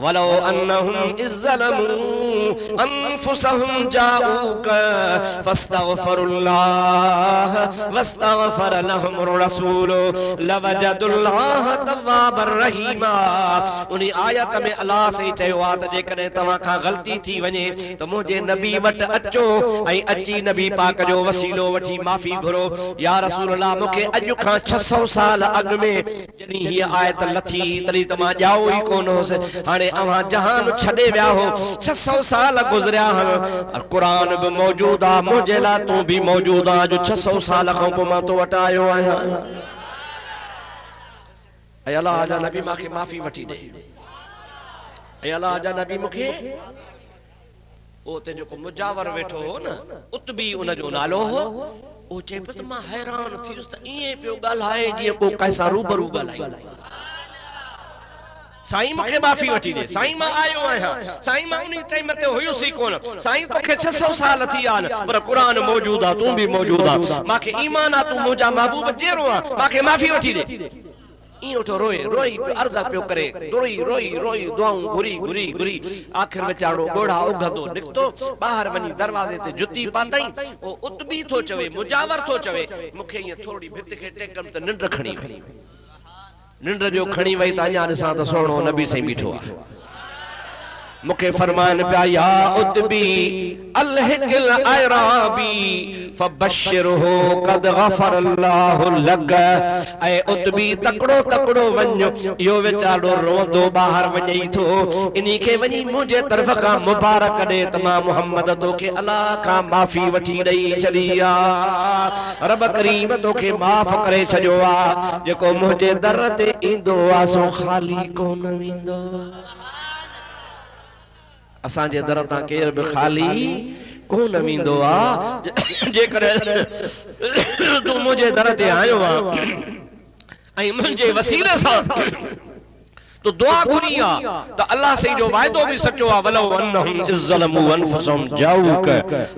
ولو انہم ازظلموا انفسهم جاؤوک فاستغفر اللہ واستغفر لهم الرسول لوجد اللہ تواب الرحیم انہی آیت میں اللہ سے چہوات جے کرے تمہاں کا غلطی تھی ونجے تو مجھے نبی وٹ اچو ائی اچی نبی پاک جو وسیلو وٹھی معافی گھرو یا رسول اللہ مکے اجو کھا چھ سو سال اگ میں جنہی ہی آیت لتھی تلی تمہاں جاؤ ہی کونو سے ہانے اوہاں جہان چھڑے بیا ہو چھ سو سال گزریا ہم قرآن بھی موجودا مجھلا تو بھی موجودا جو چھ سو سال خوں کو ماں تو وٹایو آیا ہاں۔ اے اللہ آجا نبی ماں کے معافی وٹی دے۔ اے اللہ آجا نبی مکھے او تے جو کو مجاور ویٹھو ہو نا اتبی انہ جو نالو ہو۔ او چے پہ ماں حیران تھی اس تا ایئے پیو گل آئے جیے کو کیسا روبرو گل آئی سائیں مکھے معافی وٹی دے سائیں ماں آئیو آیا سائیں ماں انہی ٹائم تے ہوئیو سی کون سائیں پکھے چھے سو سال تھی آن پر قرآن موجودا تم بھی موجودا ماں کے ایمانا تو موجا محبوب جیرو آن ماں کے معافی وٹی دے این اٹھو روئے روئی پہ عرضہ پیو کرے روئی روئی روئی دعاؤں گری گری گری آخر میں چاڑو گوڑا اگھدو نکتو باہر ونی دروازے تے جتی پاتائیں او اتبی تھو چوے مجاور تھو چوے مکھے یہ تھوڑی بھت کے ٹیکم تے ننڈ رکھنی ننڈ جو کھڑی وئی تا انجا نسان تا سوڑو نبی سے بیٹھوا مکے فرمان پیا یا اتبی الہکل ایرابی فبشرہو قد غفر اللہ لگ اے اتبی تکڑو تکڑو ونجو یو وچاڑو رو دو باہر ونجی تھو۔ انہی کے ونجی مجھے طرف کا مبارک دے۔ تما محمد تو کے اللہ کا معافی وٹی رئی چلیا رب کریم تو کے معاف کرے چھجوا جکو مجھے درد اندو آسو خالی کو نویندو اسان جے در تا کیر بھی خالی کون امین دو آ جے کرے تو مجھے در تے آئے ہوا۔ ایم جے وسیلے سا۔ تو دعا گھنی آ۔ تا اللہ سے جو وعدو بھی سچو آ ولو انہم از ظلمو انفسهم جاوک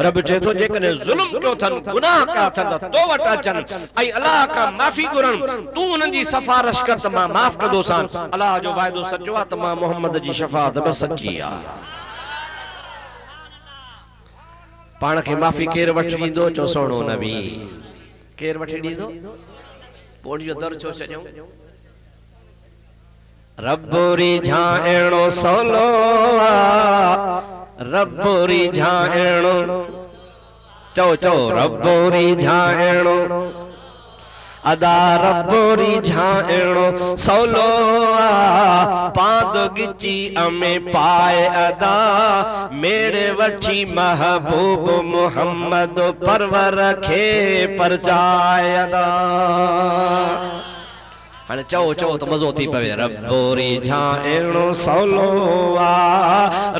رب چے تو جے کرے ظلم کیو تھن گناہ کا تھن تا تو وٹا چن۔ ای اللہ کا معافی گرن تو انہ جی سفارش کر تمہا معاف کر دو سان۔ اللہ جو وعدو سچو آ تمہا محمد جی شفاعت بس سچی آ۔ Yeah. پان کے معافی کیر وٹھی دو چو سوڑو نبی کیر وٹھی دو بوڑی جو در چو چڑھوں ربوری جھائنو سولو ربوری جھائنو چو چو ربوری جھائنو ادا ربوری جھائنو سولو پاند گچی امیں پائے ادا، میرے وچی محبوب محمد پرور رکھے پر جائے ادا۔ ہن چو چو تو مزو تھی پوے ربوری جھائنو سولو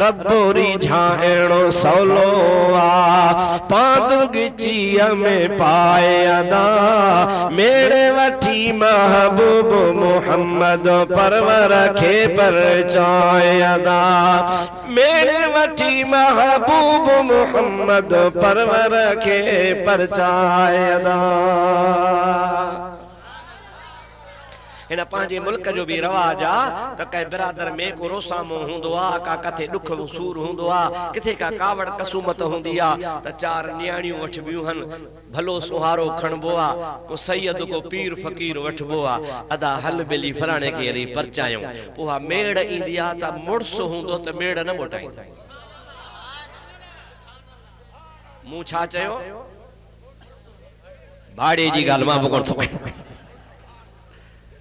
ربوری جھائنو سولو پاند گچی ہمیں پائے ادا میرے وٹھی محبوب محمد پرور رکھے پر جائے ادا۔ میرے وٹھی محبوب محمد پرور رکھے پر جائے ادا ان جو بھی رواج آ تو کہے برادر میں کو روسامو ہوں دعا کا کتھے دکھ وصور ہوں دعا کتھے کا کاوڑ قسومت ہوں دیا تو چار نیانیوں وٹھ بیوں ہن بھلو سہارو کھن بوا کو سید کو پیر فقیر وٹھ بوا ادا حل بلی فرانے کے علی پرچائیوں پوہا میڑ ای دیا تا مرس ہوں دو تو میڑ نہ موٹائیں مو چھا چاہیو بھاڑے جی گال ماں بکن تھوکے ادا چھا تو چما کیر نہ موٹائیں دو مرس ہوں دو تا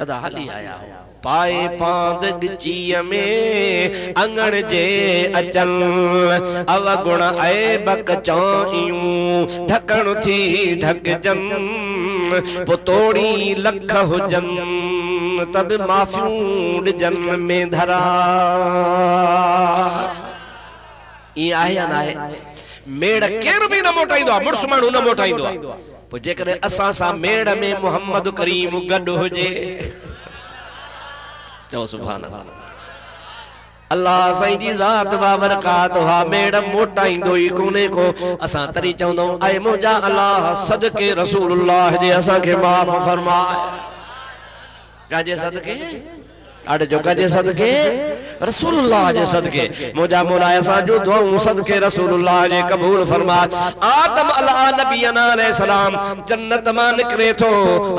ادا حلی آیا ہو پائے پاند گچی میں انگڑ جے اچل او گڑ اے بک چائیوں ڈھکن تھی ڈھک جن پتوڑی لکھ ہو جن تب معفیون جن میں دھرا یہ آئے یا نہ موٹائی دو مرس مانو نہ موٹائی دو پو جے کرے اساں سا میڑ میں محمد کریم گڈ ہو جے چو سبحان اللہ اللہ سائیں جی ذات بابرکات ہوا میڑ موٹائی دوئی کونے کو اساں تری چاہوں دوں اے مجھا اللہ صدقے رسول اللہ جے اساں کے معاف فرمائے کیا جے صدقے اڑ جو کجے صدقے؟ رسول اللہ جے صدقے؟ مجھا مولا ایسا جو دعاوں صدقے رسول اللہ جے قبول فرمات آدم اللہ نبینا علیہ السلام جنت ماں نکرے تھو،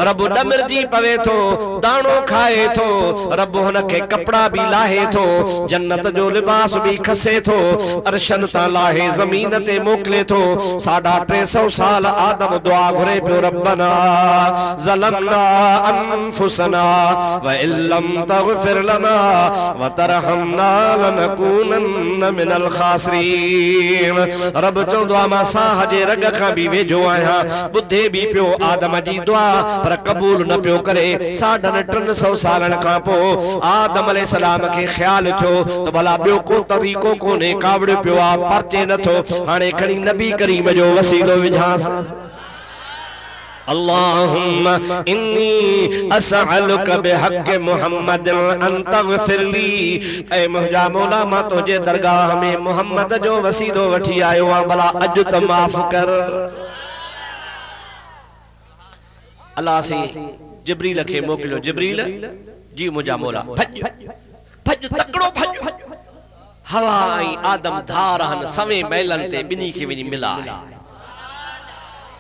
رب ڈمر جی پوے تھو دانو کھائے تھو، رب ہنکے کپڑا بھی لاہے تھو، جنت جو لباس بھی کھسے تھو ارشن تا لاہے، زمین تے موکلے تھو۔ ساڑھا ٹرے سو سال آدم دعا گھرے پیو ربنا، ظلمنا انفسنا وَإِلَّمْ تَغْفِرْ تغفر لنا وترحمنا لنكونن من الخاسرين رب چون دعا ما ساہ جے رگ کھا بھی ویجو آیا. بدھے بھی پیو آدم جی دعا پر قبول نہ پیو کرے. ساڑھن ٹرن سو سالن کا پو آدم علیہ السلام کے خیال چھو. تو بلا بیو کو طریقوں کو نے کاوڑ پیو آ پرچے نہ تھو. ہانے کھڑی نبی کریم جو وسیلو وجھاس اللهم إني أسألك بحق محمد أن تغفر لي اے مہجا مولا ما تجھے درگاہ میں محمد جو وسیلو وٹھی آئے وہاں بلا اج تو معاف کر۔ اللہ سے جبریل کے موکلو جبریل؟ جی مجھا مولا، بھج۔ بھج، تکڑو بھج۔ ہوا آئی آدم دھارہن سویں میلن تے بنی کی ونی ملا۔ ہے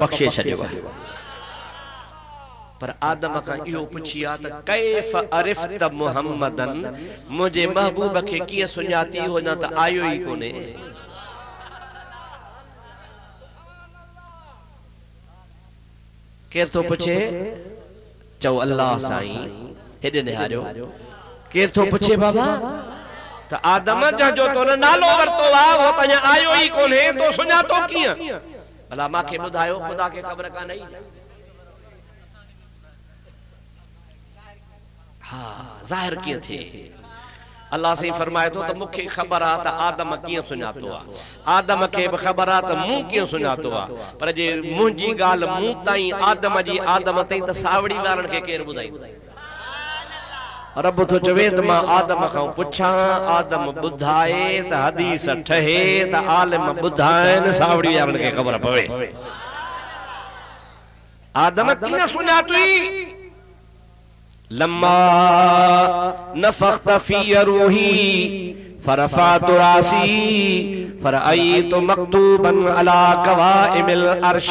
بخشے چھڑیو پر آدم کا ایو پچھیا تا کیف عرفت محمدن مجھے محبوب کے کیا سنیاتی ہو نہ تا آئیو ہی کونے کیر تو پچھے چو اللہ سائیں ہدے نہاریو کیر تو پچھے بابا تو آدم جا جو تو نے نالو تنیا آئیو ہی کون ہے تو سنیا تو کیا بلا ماں کے بدھائیو خدا کے قبر کا نہیں۔ ہاں ظاہر کیا تھے اللہ سے فرمائے تو تو مکھی خبر آتا آدم کیا سنیا تو آدم کے خبر آتا مون کیا سنیا تو پر جے جی گال مون تائیں آدم جی آدم تائیں تا ساوڑی دارن کے کیر بدھائی۔ رب تو چوے تو ماں آدم کھاؤں پچھا آدم بدھائے تا حدیث ٹھہے تا عالم بدھائے ساوڑی دارن کے خبر پوے۔ آدم کیا سنیا توی لما نفخت فی روحی، فرفعت راسی، فرأیت مکتوبا علا قوائم الارش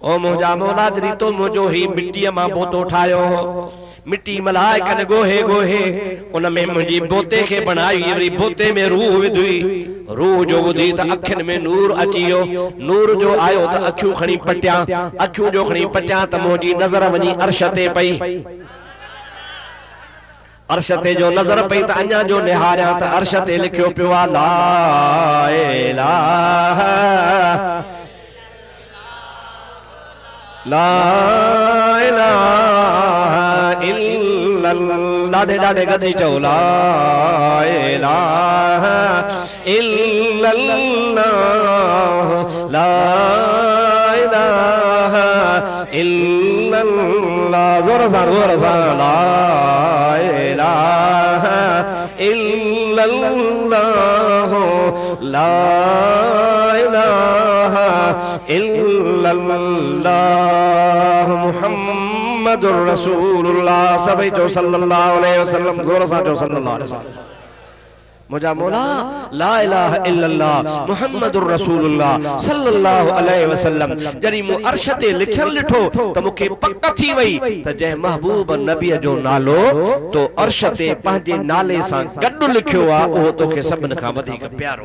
او مجھا مولا دری تو مجھو ہی مٹی اما بوتو ٹھائیو ہو مٹی ملائکن گوہے گوہے ان میں مجھے بوتے کے بنائی، وری بوتے میں روح ودوئی۔ روح جو ودھی تا اکھن میں نور اچیو۔ نور جو آئیو تا اکھیو کھنی پٹیا اکھیو جو کھنی پٹیا تا مجھے نظر ونی عرشتے پئی۔ عرشتے جو نظر پئی تا انجا جو نہاریا تا عرشتے لکھو پیوا لا الہ لا الہ اللہ دے ڈاڑے گدی چو لا الا اللہ، لا الہ الا اللہ، زور سان زور سان لا الہ الا اللہ، لا الہ الا اللہ، محمد محمد رسول اللہ سبھی جو صلی اللہ علیہ وسلم زور سان جو صلی اللہ علیہ وسلم مجھا مولا لا الہ الا اللہ محمد الرسول اللہ صلی اللہ علیہ وسلم جری مو عرشتے لکھر لٹھو تو مکے پکا تھی وئی تو جہ محبوب نبی جو نالو تو عرشتے پہنجے نالے سان گڈ لکھو آ وہ تو کے سبن کھا ودی کا پیارو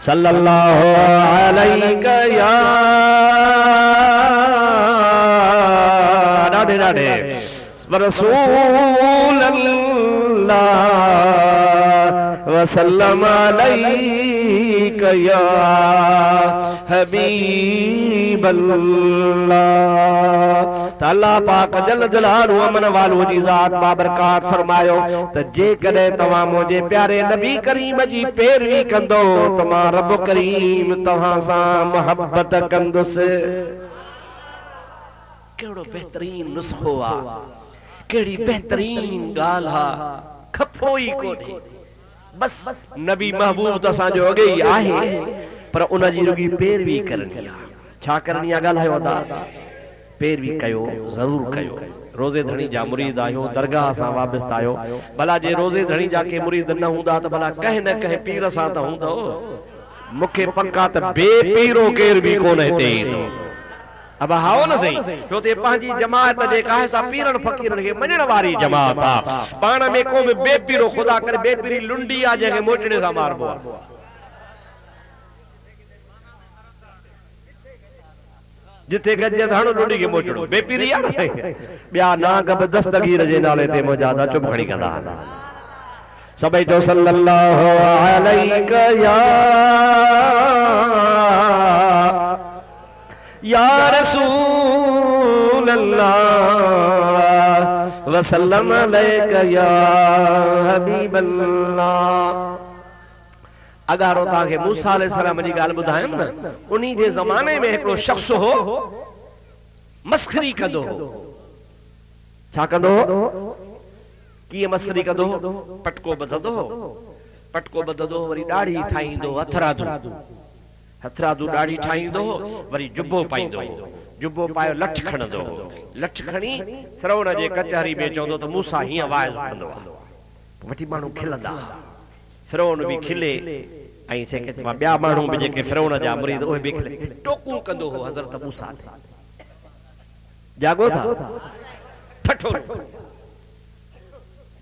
صلی اللہ علیہ یا ڈاڑے ڈاڑے رسول اللہ وسلم علیہ یا حبیب اللہ۔ اللہ پاک جل جلالو امن والو جی ذات بابرکات فرمایو تا جے کدے تواں مجھے پیارے نبی کریم جی پیروی کندو تمہاں رب کریم تواں سا محبت کندس۔ کیڑو بہترین نسخو کیڑی بہترین گالہ کھپوئی کو دے۔ بس نبی محبوب تساں جو اگئی آہے پر انہ جی رگی پیروی کرنی آ چھا کرنی آ گالہ ودا۔ پیروی کیو ضرور کیو روزے دھنی جا مرید آئیو درگاہ ساں وابست آئیو۔ بلا جے روزے دھنی جا کے مرید نہ ہوں دا تا بلا کہیں نہ کہیں پیر ساں تا ہوں دا مکھے پکا تا بے پیرو کیر بھی کونے تین۔ اب ہاؤ نہ صحیح۔ جو تے پانجی جماعت دے کہا سا پیرن فقیرن کے منن واری جماعت آ۔ پانا میں کو بھی بے پیرو خدا کر بے پیری لنڈی آ جائے موٹنے سا مار بوا۔ جتے گجے دھانو لنڈی کے موٹنو بے پیری آ بیا نا گب دستگیر جے نالے تے مجادہ چپ کھڑی کدا سبئی جو صلی اللہ علیہ یا یا اللہ وسلم علیکہ یا حبیب اللہ۔ اگر ہوتا کہ موسیٰ علیہ السلام جی گال بدھائیں نا، انہی جے زمانے میں ایک شخص ہو، مسخری کدو چھا کدو کیے مسخری کدو پٹکو بدھدو پٹکو بدھدو وری ڈاڑی تھائیں دو اتھرا دو۔ ہتھرا دو ڈاڑی ٹھائیں دو، وری جبو پائیں جبو پائے لٹھ کھڑندو ہو لٹھ کھڑی سرون جے کچہری میں چوندو تو موسیٰ ہی آواز کھندو ہو وٹی مانو کھلندہ فرون بھی کھلے آئیں سے کہتے ہیں بیا مانو بھی جے کہ فرون جا مرید اوہ بھی کھلے ٹوکوں کندو ہو حضرت موسیٰ جاگو تھا تھٹھو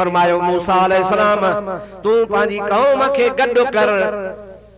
فرمایو موسی علیہ السلام تو پانی قوم کے گڈ کر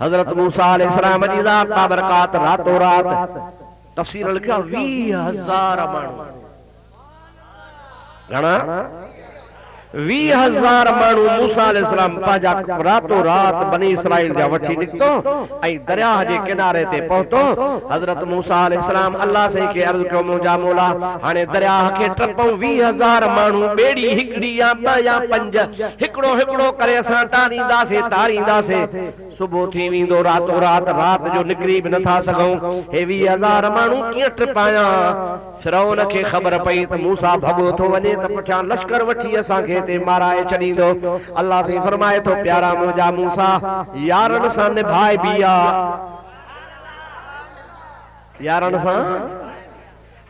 حضرت موسیٰ علیہ السلام جی ذات بابرکات رات و رات تفسیر لکھا ویہ ہزار مانو گھنا وی ہزار مانو موسیٰ علیہ السلام پاجا راتو رات بنی اسرائیل جا وٹھی نکتو ای دریا جے کنارے تے پہتو حضرت موسیٰ علیہ السلام اللہ سے کے عرض کو موجا مولا ہانے دریا کے ٹپوں وی ہزار مانو بیڑی ہکڑی یا با یا پنج ہکڑو ہکڑو کرے اسا ٹاری دا سے تاری دا سے صبح تھی ویندو راتو رات رات جو نکری بھی نہ تھا اے وی ہزار مانو کیاں ٹپایا فرعون کے خبر پئی تے موسیٰ بھگو تھو ونے تے پچھا لشکر وٹھی اسا کے تے مارائے چڑیندو اللہ سے فرمائے تو پیارا مجھا موسا یارن سان بھائی بیا۔ یارن سان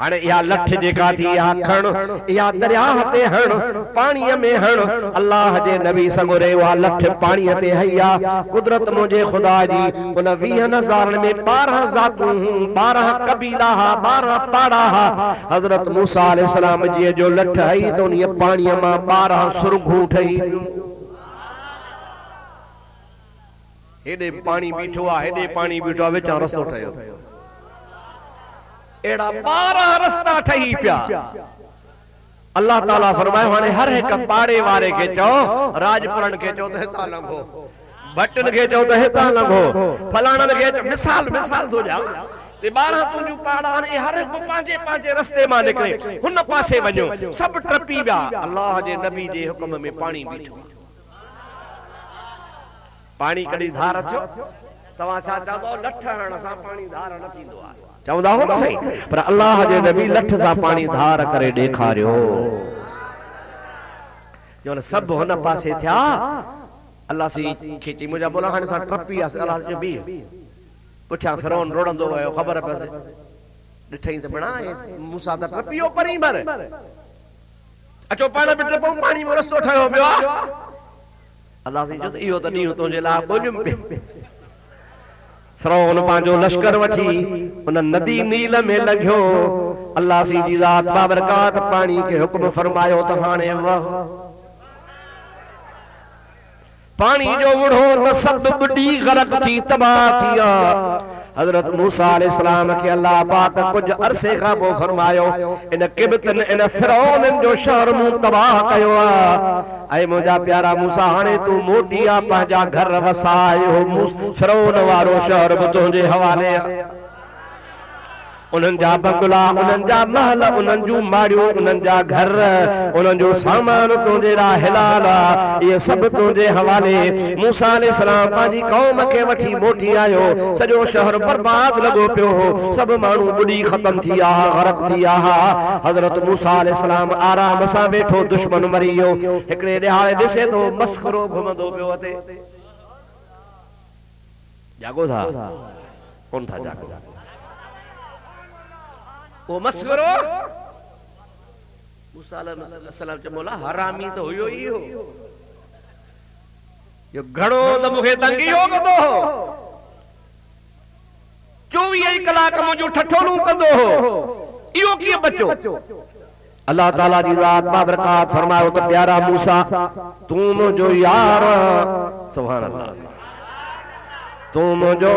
ہن یا لٹھ جگا تھی یا کھن یا دریاہ تے ہن پانی میں ہن اللہ جے نبی سنگو رے وہ لٹھ پانی تے ہیا قدرت مجھے خدا جی انہ ویہ نظار میں بارہ ذاتوں ہوں بارہ قبیلہ ہا بارہ پاڑا ہا حضرت موسیٰ علیہ السلام جی جو لٹھ ہی تو انہی پانی میں بارہ سرگھو ٹھئی ہیڈے پانی بیٹھوا ہیڈے پانی بیٹھوا ویچہ رستو ٹھئیو ہے ایڑا پارا رستہ ٹھہی پیا اللہ تعالیٰ فرمائے ہونے ہر ایک پارے وارے کے چو راج پرن کے چو تو ہتا لنگو بٹن کے چو تو ہتا لنگو پھلانن کے چو، مثال مثال سو جاؤ تے بارہ تنجو پاڑا نے ہر کو پانچے پانچے رستے ماں نکلے۔ ہن پاسے ونجو، سب ٹرپی بیا اللہ جے نبی جے حکم میں پانی بیٹھو۔ پانی کڑی دھارت دھار تھیو؟ چاہتا چا لٹھا رہنا سا، پانی دھار نہ تھیندو آ۔ چاوندہ ہو نہ سہی پر اللہ جو نبی لٹھ سا پانی دھار کرے دیکھا رہے ہو جو انہیں سب ہونا پاسے تھے اللہ سے کھیٹی مجھا بولا ہاں، ہنے ساں ٹرپی آسے، اللہ سے جو بھی۔ پچھا فیرون روڑن دو گئے خبر پیسے؟ ڈٹھائیں تھے بنا ہے موسیٰ تھا اچھا، ٹرپی ہو پر ہی مر۔ اچھو پانا پر ٹرپ ہوں پانی مرس تو اٹھائے ہو بیوہ اللہ سے جو ایو تو نہیں تو جلا بولیم پر سرون پانجو لشکر وچی انہا ندی نیل میں لگیو اللہ سی جی ذات بابرکات پانی کے حکم فرمائیو تہانے وہ پانی جو وڑھو تسبب ڈی غرق تھی تباہ تھیا۔ حضرت موسیٰ علیہ السلام کی اللہ پاک کچھ عرصے کا بو فرمائیو، ان قبطن، ان فرعون جو شہر منتباہ کہو اے مجھا پیارا موسیٰ آنے تو موٹیا پہ جا گھر وسائیو فرعون وارو شہر بتوں جے حوالے ہیں انہن جا بنگلا انہن جا محل انہن جو ماریو انہن جا گھر انہن جو سامان تونجے لا حلالا یہ سب تونجے حوالے موسیٰ علیہ السلام پانجی قوم کے وٹھی موٹھی آئیو سجو شہر برباد لگو پیو ہو سب مانو بڑی ختم تھی آہا غرق تھی آہا حضرت موسیٰ علیہ السلام آرام سا بیٹھو دشمن مریو ہکڑے دہارے دسے تو مسخرو گھمدو پیو ہوتے جاگو تھا کون تھا جاگو تھا او مسخرو موسیٰ علیہ السلام چ مولا، حرامی تو ہوئی ہوئی ہو۔ یہ گھڑو تو مخے تنگی ہو کدو ہو۔ چوویہ کلاک مجھو ٹھٹھو لوں ٹھٹھولوں دو ہو۔ ایو کیے بچو؟ اللہ تعالیٰ دی ذات بابرکات فرمائے تو پیارا موسیٰ تو مجھو یار۔ سبحان اللہ۔ تو مجھو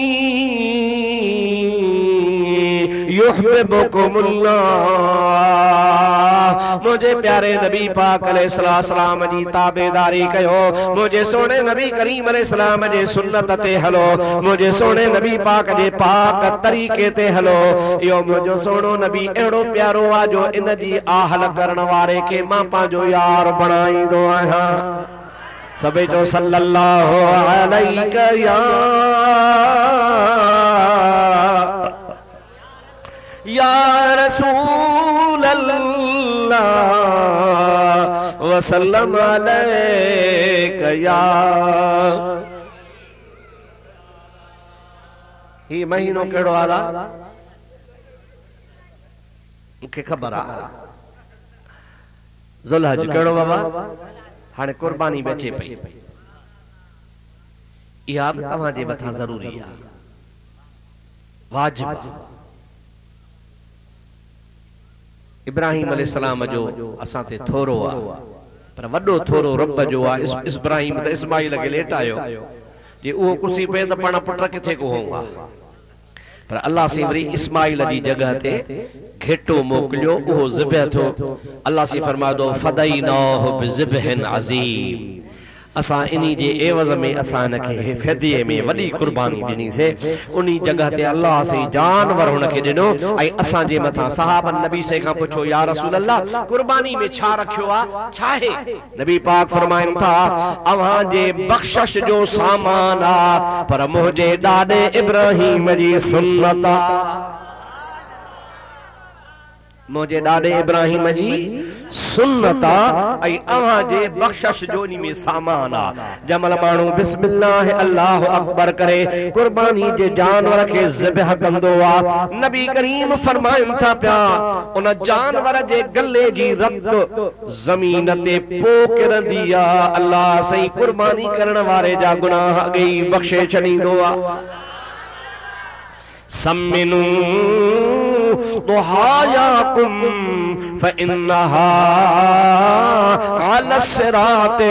یحببکم اللہ مجھے پیارے نبی پاک علیہ السلام جی تابیداری کہو. مجھے سونے نبی کریم علیہ السلام جی سنت تے ہلو. مجھے سونے نبی پاک جے پاک طریقے تے ہلو. یو مجھو سوڑو نبی اڑو پیارو آجو ان جی آہل کرن کے ماں پانجو یار بنائی دو آہاں سبے جو صلی اللہ. علیہ یا رسول اللہ وسلم علیک یا ہی مہینوں کیڑو آدھا مکھے خبر آدھا ذلحج کیڑو بابا ہانے قربانی بیٹھے پئی۔ یہ آپ تمہاں جے جی بتا ضروری ہے؟ واجب۔ ابراہیم علیہ السلام جو اساں تے تھورو آ پر وڈو تھورو رب جو آ ابراہیم تے اسماعیل کے لیٹ آیو۔ جی وہ کسی پہ تے پانا پٹر کتے کو ہوں پر اللہ سی وری اسماعیل دی جگہ تے گھٹو موکلیو وہ ذبح تھو۔ اللہ سی فرما دو فدیناہ بذبح عظیم۔ اساں انہی جے ایوز میں اساں نکے فدیے میں وڈی قربانی دینی سے انہی جگہ تے اللہ سے جانور ہونے دنو اے اساں جے متھا صحابہ نبی سے کہاں پوچھو یا رسول اللہ قربانی میں چھا رکھو آ چھاہے نبی پاک فرمائن تھا اوہاں جے بخشش جو سامان آ پر مجھے ڈاڈے ابراہیم جی سنتا مجھے ڈاڈے ابراہیم جی سنتا، ای اوہاں جے بخشش جونی میں سامانا۔ جمل مانو بسم اللہ اللہ اکبر کرے۔ قربانی جے جانور کے زبح کندوا نبی کریم فرمائن تھا پیا ان جانور جے گلے جی رت زمین تے پوک رندیا اللہ سہی قربانی کرن وارے جا گناہ گئی، بخشے چنی دعا سمنوں ضحاياكم فإنها على الصراط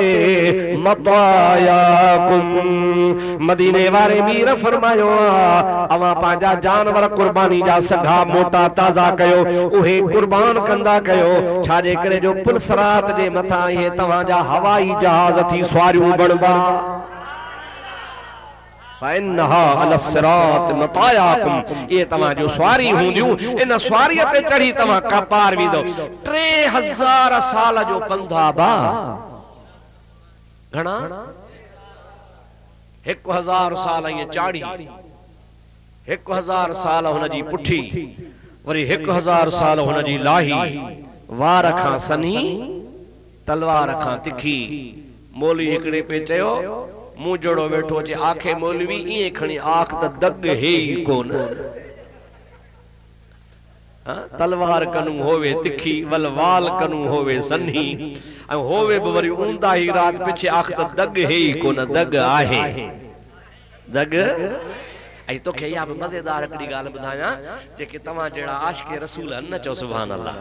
مطاياكم. مدینے وارے میر فرمایو اوا پانجا جانور قربانی جا سگھا موٹا تازہ کیو اوہے قربان کندا کیو۔ چھاجے کرے جو پل سرات دے متھا یہ تواں جا ہوائی جہاز تھی سواریوں بڑبا فَإِنَّهَا عَلَى السِّرَاطِ مَطَايَاكُمْ یہ تمہاں جو سواری ہوں دیوں انہا سواریت چڑھی تمہاں کا پار بھی دو۔ ٹرے ہزار سال جو پندھا با۔ گھنا ایک ہزار سال یہ چاڑی ایک ہزار سال ہونا جی پٹھی، وری ایک ہزار سال ہونا جی لاہی وارکھاں سنی تلوارکھاں تکھی۔ مولی اکڑے پہ چیو۔ مو جڑو بیٹھو جے آنکھیں مولوی این کھنی آنکھ دا دگ ہے ہی کون۔ ہاں، تلوار کنو ہوئے تکھی والوال کنو ہوئے سنہی۔ ہوئے بوری اوندہ ہی رات پچھے آنکھ دا دگ ہے ہی کون، دگ آہے۔ دگ؟ ای تو کہ یہ مزیدار اکڑی گال بدھایا، جے کہ تمہاں جڑا عاشق رسول ہے نہ چو، سبحان اللہ۔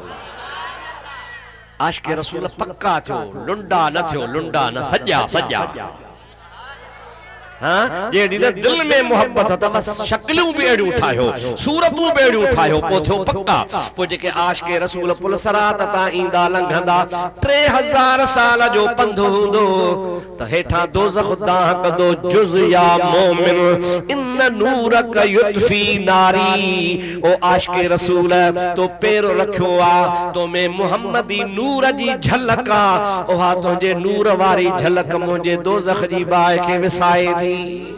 عاشق رسول پکا تھو لنڈا نہ تھو لنڈا نہ، سجا سجا۔ ہاں جیڑی دے دل میں محبت تھا بس شکلوں بیڑی اٹھائیو صورتوں بیڑی اٹھائیو پوتھو پکا۔ پوچھے کہ عاشق رسول پل سرات تا ایندہ لنگھندا۔ ٹرے ہزار سال جو پندھو دو تا ہیٹھا دوزخ داہک دو جز یا مومن۔ ان نورک یدفی ناری۔ او عاشق رسول تو پیر رکھو آ تو میں محمدی نور جی جھلکا۔ او ہاتھوں جے نور واری جھلک مجھے دوزخ جی بائے کے وسائے دی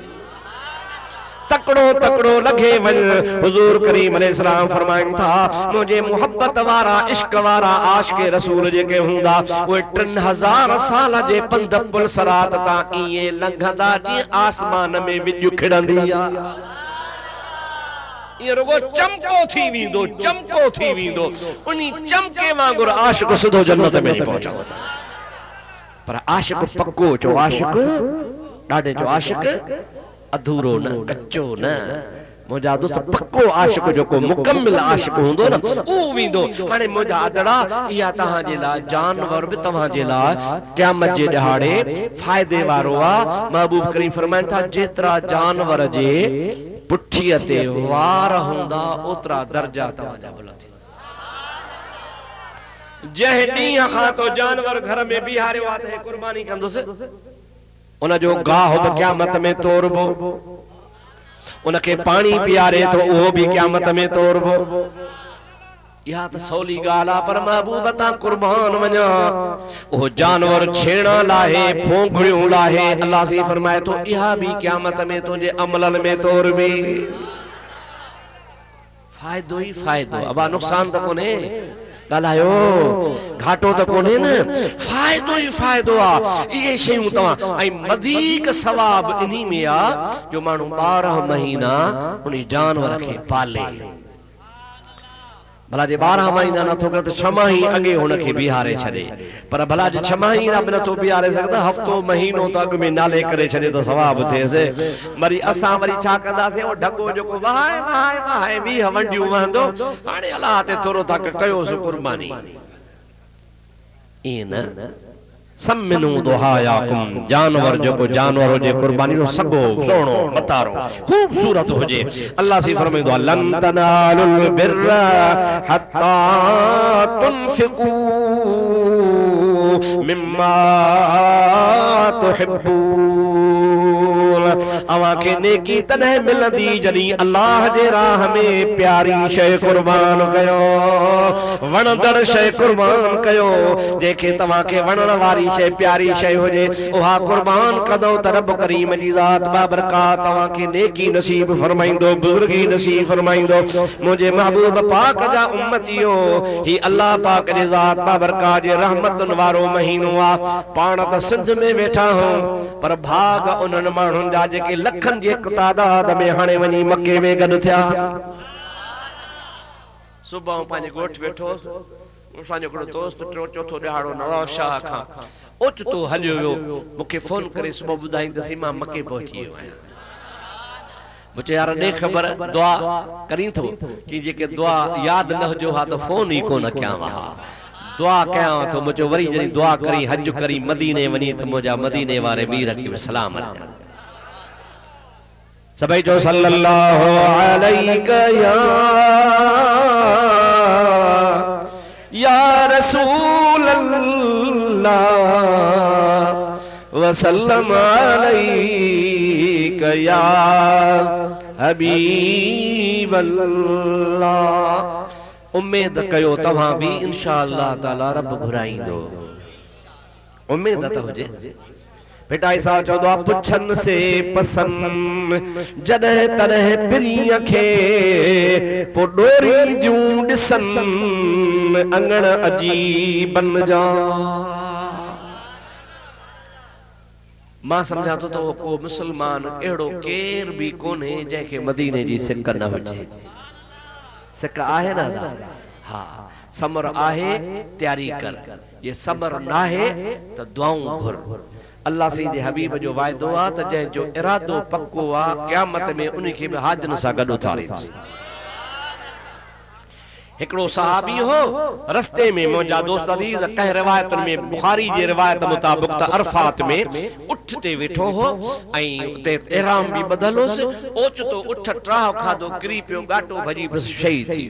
تکڑو تکڑو لگے ون حضور کریم علیہ السلام فرمائیں تھا، مجھے محبت وارا، عشق وارا، عاشق رسول جے کے ہوندا وہ ٹن ہزار سال جے پند پل سرات تا ایے لنگھدا جی آسمان میں وچ کھڑندی۔ یہ رگو چمکو تھی ویندو چمکو تھی ویندو انہی چمکے وانگر عاشق سدھو جنت میں نہیں پہنچا۔ پر عاشق پکو چو عاشق۔ ڈاڑے جو عاشق ادھورو نا کچو نا مجھا دوست پکو عاشق جو کو مکمل عاشق ہوندو نا او ویندو ہانے مجھا ادڑا یا تہاں جلا جانور بھی تہاں جلا قیامت جے دہاڑے فائدے واروا محبوب کریم فرمائن تھا جترا جانور جے پٹھی تے وار ہوندا اترا درجہ تہاں جا بلند جہ ڈیاں خاں تو جانور گھر میں بیہارے واتے قربانی کندو سے انہ جو گاہ ہو قیامت میں توڑ بو انہ کے پانی پیارے تو وہ بھی قیامت میں گالا پر محبوبتا قربان وہ جانور چھیڑا لاہے پھونکڑیوں لاہے اللہ سے فرمائے تو یہ بھی قیامت میں فائدو ہی فائدو فائدو ہی فائدو آ یہ شیعوں تمہاں آئی مدیق ثواب انہی میں آ جو مانو بارہ مہینہ انہی بھلا جے بارہ مہینہ نہ تھو کر تو چھما اگے ہونے کے بیہارے چھڑے پر بھلا جے چھما ہی نہ تو بیہارے سکتا ہفتوں مہینوں تک میں نالے کرے چھڑے تو ثواب تھے سے مری اساں مری چھا کندا سے او ڈھگو جو کو وہائے وہائے وہائے بھی ہونڈیوں وہندو ہانے اللہ تے تھورو تک کیو سو جانور جو کو جانور ہو جے، قربانی رو سگو، سونو بتارو خوبصورت ہو جے۔ اللہ سے فرمائے دعا، لن تنالو البر حتی تنفقو مما تحبون۔ اوان کے نیکی تنہ ملدی جنی اللہ جے راہ میں پیاری شے قربان کیو۔ وندر شے قربان کیو۔ دیکھے تمہاں کے واری شے پیاری شے ہو جے۔ اوہا قربان کدو ترب کریم جی ذات بابرکات تمہاں نیکی نصیب فرمائیں دو بزرگی نصیب فرمائیں دو مجھے محبوب پاک جا امتیو۔ ہی اللہ پاک جی ذات بابرکات جے رحمت وارو مہینو پانت سندھ میں بیٹھا ہوں۔ پر بھاگ انن مانن لکھن جے تعداد میں ہانے ونی مکے میں گڈ تھیا۔ صبح پانجے گوٹھ بیٹھو۔ اساں جو دوست ٹرو چوتھو ڏهاڙو نواز شاہ کان اوچ تو ہلیو ويو مکے فون کرے صبح ٻڌائين ته سيما مکے پہنچي ويو آهيان مجھے یار نے خبر، دعا کریں تھو۔ کہ جے کہ دعا یاد نہ جو ہا تو فون ہی کو نہ کیا وہا دعا کیا ہاں تو مجھے وری جنی دعا کری، حج کری، مدینے ونی تو مجھے مدینے وارے بھی رکھی سلام علیہ سبھی جو صلی اللہ علیہ یا یا رسول اللہ وسلم علیہ یا حبیب اللہ امید کہو تمہاں بھی انشاءاللہ تعالی رب گھرائیں دو امید تو ہو جائے بیٹا ایسا جو دعا پچھن سے پسند، جدہ ترہ پری اکھے پو ڈوری جون ڈسن، انگڑ عجیب بن جا ماں سمجھا تو تو کو مسلمان ایڑو کیر بھی کونے جے کے مدینے جی سکر نہ ہوچے سکر آہے نا دا۔ ہاں سمر آہے، تیاری کر۔ یہ سمر نہ ہے تو دعاؤں اللہ سید حبیب جو وائدو آ تا جے جو ارادو پکو آ، قیامت میں انہی کے بھی حاجن سا گڑو تھاری تھی۔ ہکڑو صحابی ہو، رستے میں موجہ دوست عزیز کہہ روایت میں بخاری جے روایت مطابق تا عرفات میں اٹھتے ویٹھو ہو، آئیں تے احرام بھی بدلو سے اوچ تو اٹھ ٹراہ کھا دو گری پیو گاٹو بھجی بس شہید تھی۔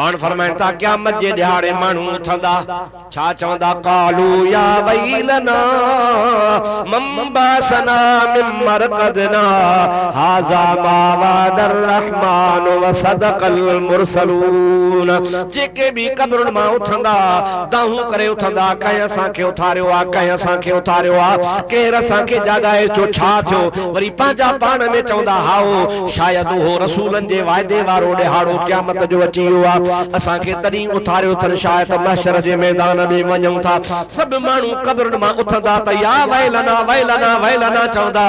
پان فرمائیں تا قیامت جے دیہاڑے مانو اٹھندا چھا چوندا قالو یا ویلنا ممبا من مرقدنا ھذا ما وعد الرحمن وصدق المرسلون جے بھی قبرن ماں اٹھندا داہوں کرے اٹھندا کہیں اساں کے اتھاریو آ کہیں اساں کے اتھاریو آ کہر اساں کے جگائے جو چھا تھیو وری پانجا پان میں چوندا ہاؤ شاید ہو رسولن جے وعدے وارو دیہاڑو قیامت جو اچیو آ اساں کي تڏهن اٿاريو ٿن شايد محشر جي ميدان ۾ وڃو ٿا سڀ ماڻهو قبرن مان اٿندا تيا ويلنا ويلنا ويلنا چوندا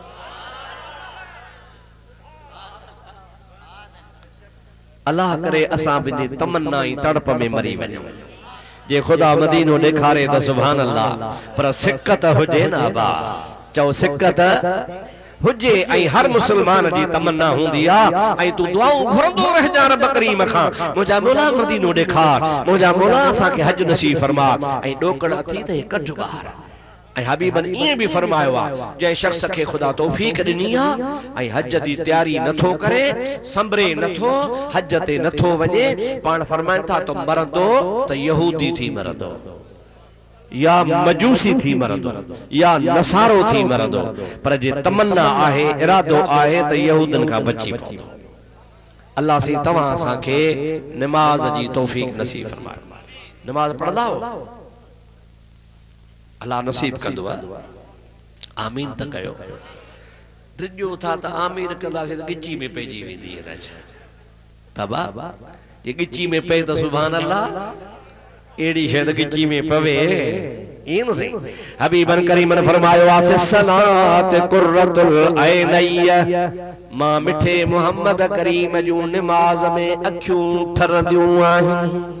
اللہ کرے اساں بھی تمنا ہی تڑپ میں مری ونی جے خدا مدینو دکھارے تو سبحان اللہ پر سکت ہو جے نا با۔ چاو سکت ہجے ائی ہر مسلمان دی تمنا ہوندی آ۔ ائی تو دعاؤں گھردو رہ جا رب کریم خان۔ مجا مولا مدینو دکھار مجا مولا اسا کے حج نصیب فرما۔ ائی ڈوکڑا تھی تے کٹ بار۔ حبی بن این بھی فرمایا ہوا جائے شخص کے خدا توفیق دنیا اے حج دی تیاری نتھو کرے سمبرے نتھو حج تے نتھو وجے پان فرمائن تھا تو مردو تو یہودی تھی مردو یا مجوسی تھی مردو یا نصارو تھی مردو پر جے تمنا آہے ارادو آہے تو یہودن کا بچی پہتو اللہ سے تمہاں سانکے نماز جی, جی توفیق نصیب فرمائے۔ نماز پڑھ داؤ اللہ نصیب کا دعا آمین تک کہو رجو تھا تا آمین کا داخل گچی میں پہ جیوی دی رہا چھا تبا یہ گچی میں پہ تا سبحان اللہ ایڑی شہد گچی میں پہوے این سے حبیب کریم نے فرمایا وافی السلات قررت العینی ماں مٹھے محمد کریم جو نماز میں اکھیوں ٹھر دیوں آہیں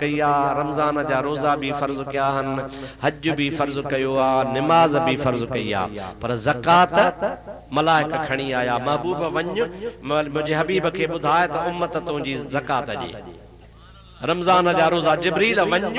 کیا، رمضان جا روزہ بھی فرض کیا ہن، حج بھی فرض کیا نماز بھی فرض کئی پر زکات ملائک کھڑی آیا، محبوب ونج، مجھے حبیب کے بدھائے تا امت تو جی زکاة جی۔ رمضان جا روزہ جبریل ونج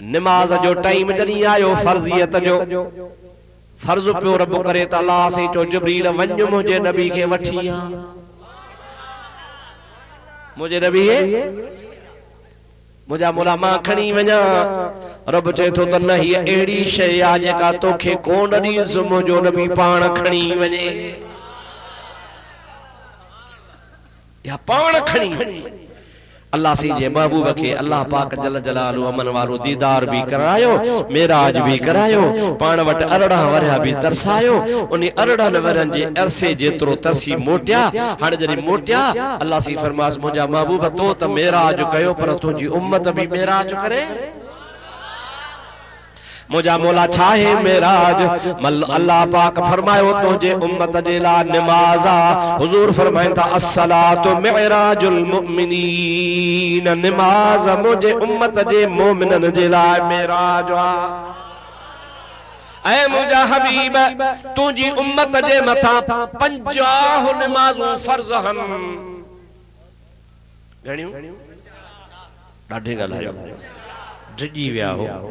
نماز جو ٹائم جڑی آیو فرضیت جو۔ فرض پیو رب کرے تا اللہ سے چو جبریل ونج مجھے نبی کے وٹھیا۔ مجھے نبی ہے؟ مجھا مولا ماں کھڑی ونجا رب چے تو تن ہی اڑی شے آ کا تو کھے کون ڈی زم نبی پان کھڑی ونجے۔ یا پان کھڑی۔ اللہ سیں جے محبوب کے اللہ پاک جل جلالو امن وارو دیدار بھی کرایو معراج بھی کرایو پان وٹ ارڑا وریا بھی ترسایو ان ارڑا نورن جے عرصے جترو ترسی موٹیا ہن جڑی موٹیا اللہ سی فرماس مجا محبوب تو تے معراج کیو پر تو جی امت بھی معراج کرے مجا مولا چھاہے میراج۔ اللہ پاک فرمائے تو جے امت جیلا نمازا حضور فرمائے تھا السلاة معراج المؤمنین۔ نمازا مجے امت جے مومنن جیلا میراجا اے مجا حبیب تو جی امت جے مطا پنجاہ نمازو فرض ہم گھنیوں ڈاڑھے گا لائے ڈجی ویا ہو ڈجی ویا ہو۔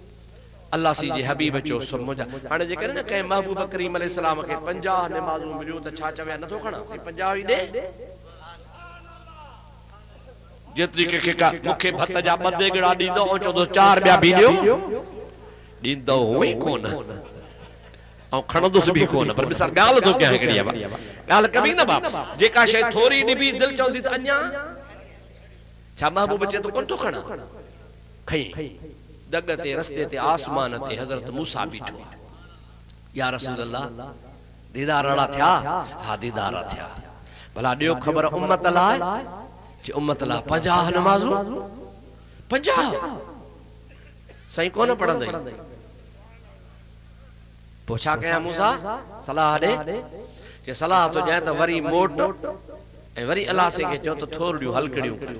اللہ سی جی حبیب جو سمجھا ہانے جے کہنے کہیں محبوب کریم علیہ السلام کے پنجاہ نمازوں ملیو تا چھا چھویا نہ تو کھنا سی پنجاہ ہی دے۔ جتنی کے کھکا مکھے بھتا جا بدے گڑا دین دو چو دو چار بیا بھی دیو دین دو ہوئی کون؟ آن کھڑا دو سبھی کون پر بسار گال تو کیا ہے گڑی ہے گال کبھی نہ باپ جے کا شاید تھوری نبی دل چاہو دیتا انیا چھا محبوب بچے تو کون تو کھڑا؟ کھئی دگ تے رستے تے آسمان تے حضرت موسیٰ بیٹھو یا رسول اللہ، دیدار اڑا تھیا؟ ہاں دیدار تھیا۔ بھلا ڈیو خبر امت لائے کہ امت لا پنجاہ نمازو پنجاہ۔ سائیں کون پڑھندے پوچھا کیا موسیٰ؟ صلاح دے۔ کہ صلاح تو جائیں تا وری موٹ وری اللہ سے کہ جو تو تھوڑیوں ہلکڑیوں کریں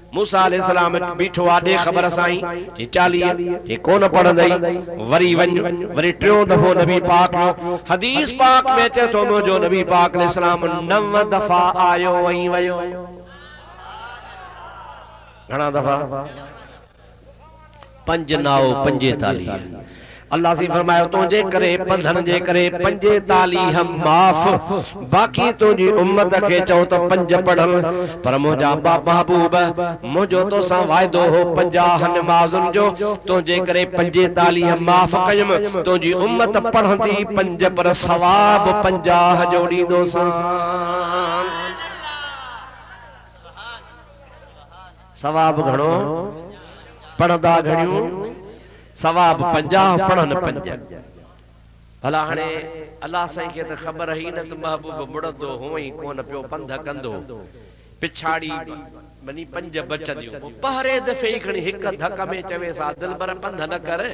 موسیٰ علیہ السلام بیٹھو آدھے خبر سائیں چی چالیے چی کون پڑھن دائی وری ونج، وری ٹریوں دفعہ نبی پاک میں حدیث پاک میں تھے تو جو نبی پاک علیہ السلام نو دفعہ آئیو وئی ویو۔ گھنا دفعہ۔ پنج ناو، پنجے تالیے۔ اللہ سے فرمایا، تو جے کرے، پندھن جے کرے، پنجے تالی ہم معاف. باقی تو جی امت کے چو تو پنج پڑھن. پر مجھا با محبوب، مجھو تو سا وعدو ہو پنجاہ نمازن جو. تو جے کرے، پنجے تالی ہم معاف قیم. تو جی امت پڑھن دی پنج پر سواب پنجاہ جوڑی دو سان ثواب گھڑو پڑھدا گھڑیوں. سواب پنجاہ پڑھن پنجاہ۔ بھلا ہنے اللہ سائیں کہتا خبر ہی نت محبوب مڑتو ہوئی کون پیو پندھا کندو۔ پچھاڑی منی پنج بچہ دیو۔ پہرے دفعی کھنی ہکا دھکا میں چوے سا دل بر پندھا نہ کرے۔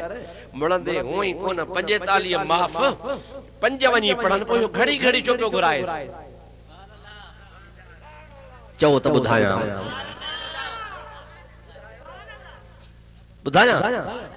مڑندے ہوئی کون پنجے تالی محف پنج ونی پڑھن پو یو گھڑی گھڑی چو پیو گرائے سا چو تا بدھایا بدھایا۔ بدھایا۔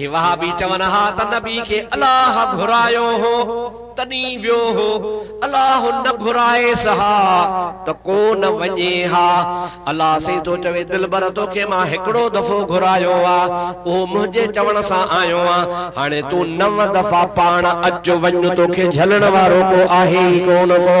کہ وہاں بھی چون ہاتھ نبی کے اللہ بھرایو ہو تنی ویو ہو، اللہ نہ بھرائے سہا، تو کون ونجے ہا؟ اللہ سے تو چوے دل بر کے ماں ہکڑو دفو گھرایو وا او مجھے چون سا آیو وا ہانے تو نو دفعہ پان اچو ون تو کے جھلن وارو کو آہی کون کو۔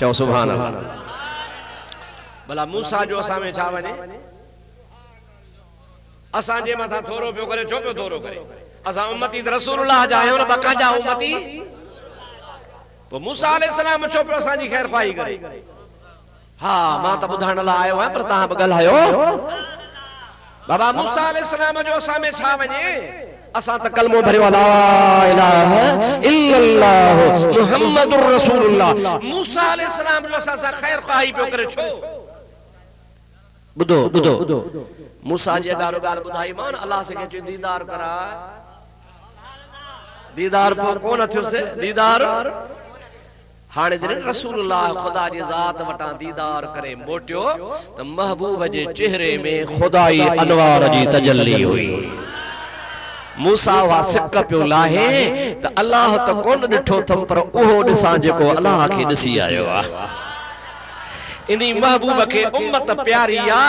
چو سبحان اللہ۔ بلا موسیٰ جو اسا میں چاہ بنے جی، اسا جے متھا تھورو پیو کرے چو پیو تھورو کرے۔ اسا امتی رسول اللہ جائے اور بقا جا امتی۔ تو موسیٰ علیہ السلام چو پیو اسا جی خیر پائی کرے۔ ہاں ماں تا بدھان اللہ آئے ہوئے پر تاہاں بگل آئے ہو بابا موسیٰ علیہ السلام جو اسا میں چاہ بنے اساں تکلمو بھریو لا الہ الا اللہ محمد الرسول اللہ۔ موسی علیہ السلام جو اساں خیر خواہی پیو کرے چھو۔ بدو بدو موسی جی جے گارو گال بدھائی مان اللہ سے کہ دیدار کرا۔ دیدار پو کون تھیو سے؟ دیدار۔ ہانے جڑے رسول اللہ خدا جی ذات وٹا دیدار کرے موٹیو تو محبوب جے چہرے میں خدائی انوار جی تجلی ہوئی۔ موسیٰ و سک پیو لاہے تا اللہ تا کون نٹھو تم پر اوہو نسان جے کو اللہ کی نسی آئے واہ انہی محبوب کے امت پیاری یا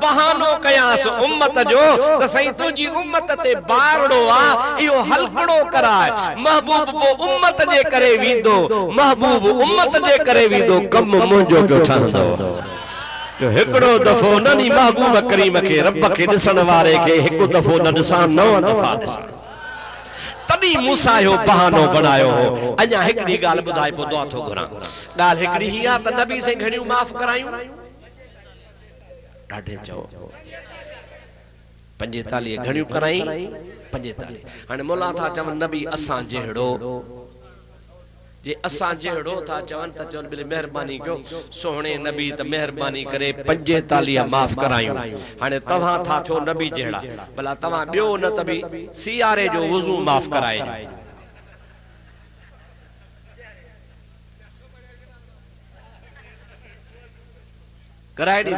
بہانو قیاس امت جو تسائی تو جی امت تے بارڑو آ ایو حلکڑو کر آئے محبوب کو امت جے کرے ویدو محبوب امت جے کرے ویدو کم مونجو جو چاندو محبوب جو ہکڑو دفو ننی محبوب کریم کے رب کے ڈسن وارے کے ہکو دفو ننسان نو دفا نسان تنی موسیٰ ہو بہانو بنایو ہو اجا ہکڑی گال بدائی پو دعا تھو گھراں گال ہکڑی ہی آتا نبی سے گھڑیوں معاف کرائیوں ڈاڑے جاؤ پنجے تالیے گھڑیوں کرائیں پنجے تالیے ہنے مولا تھا چاہاں نبی اسان جہڑو جے اساں جہڑو تھا چون تا چون بلے مہربانی کیوں سونے نبی تا مہربانی کرے پنجے تالیہ معاف کرائیوں ہانے تمہاں تھا تھو نبی جہڑا بلا تمہاں بیو نہ تبی سیارے جو وضو معاف کرائے۔ کرائے دی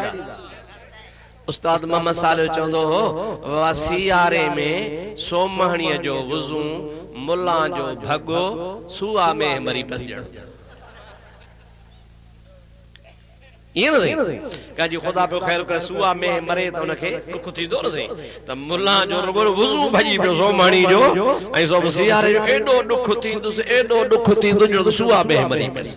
استاد محمد صالح چوندو ہو وسیارے میں سو سومہنی جو وضو ملان جو بھگو سوا میں مری پس جڑ۔ یہ نہیں کہ جی خدا پہ خیر کرے سوا میں مرے تو انکھے کتی دور سے تو ملان جو رگو وضو بھجی پہ سو مانی جو۔ ایسو بسیارے جو ایڈو ڈکھتی دو سے ایڈو ڈکھتی دو جو سوا میں مری پس۔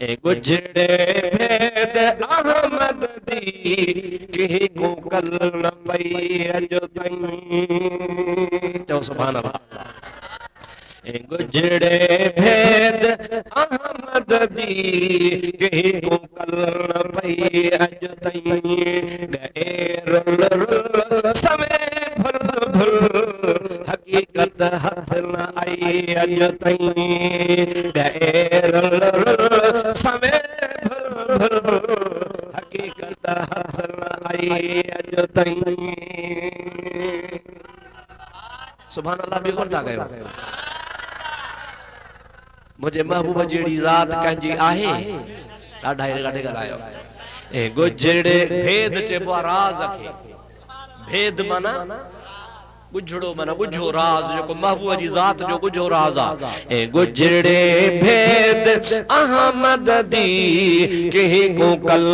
گجڑے بھید احمد دی کہیں کو کل نہ پئی اجو تائیں جو سبحان اللہ۔ گجڑے بھید احمد دی کہیں کو کل نہ پئی اجو تائیں غیر رل سمے بھر بھر حقیقت ہاتھ نہ آئی اجو تائیں غیر رل سمے بھر بھر حقیقت حسن آئی اجو تائیں سبحان اللہ بھی کرتا گئے مجھے محبوب جیڑی ذات کہنجی آہے ڈاڑھا ہی گاڑے گھر آئے اے گجڑے، بھید چے بوا راز اکھے بھید منا گجھڑو منا گجھو راز، جو کو محبوب جی ذات جو گجھو راز آ۔ اے گجڑے بھید احمد دی کہیں کو کل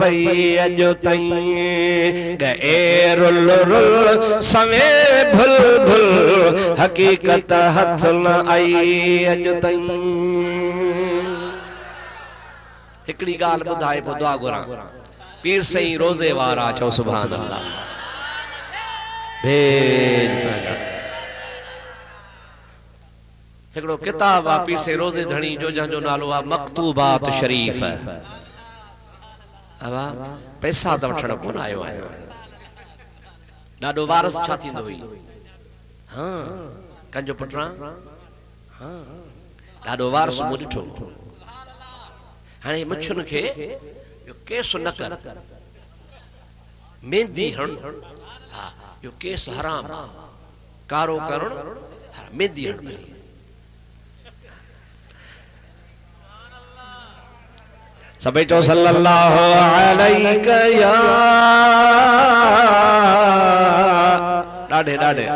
پئی اجو تائیں گئے رل رل سمے بھل بھل، حقیقت ہتھ نہ آئی اجو تائیں ہکڑی گال بدھائے پو دعا گران پیر سہی روزے وارا چو سبحان اللہ۔ بھیج ہکڑو کتاب آپی سے روزے دھنی جو جہاں جو نالو آ مکتوبات شریف ہے۔ پیسہ دا وٹھڑ کون آئیو آئیو ڈاڈو وارس چھاتی دو ہوئی۔ ہاں کنجو پٹران ہاں ڈاڈو وارس مو ڈٹھو۔ ہانے مچھن کے جو کیسو نکر۔ مہندی ہن۔ ہاں جو کیس حرام. کارو کرن مہندی ہن پہلی سبھی تو صلی اللہ علیہ یا ڈاڑے ڈاڑے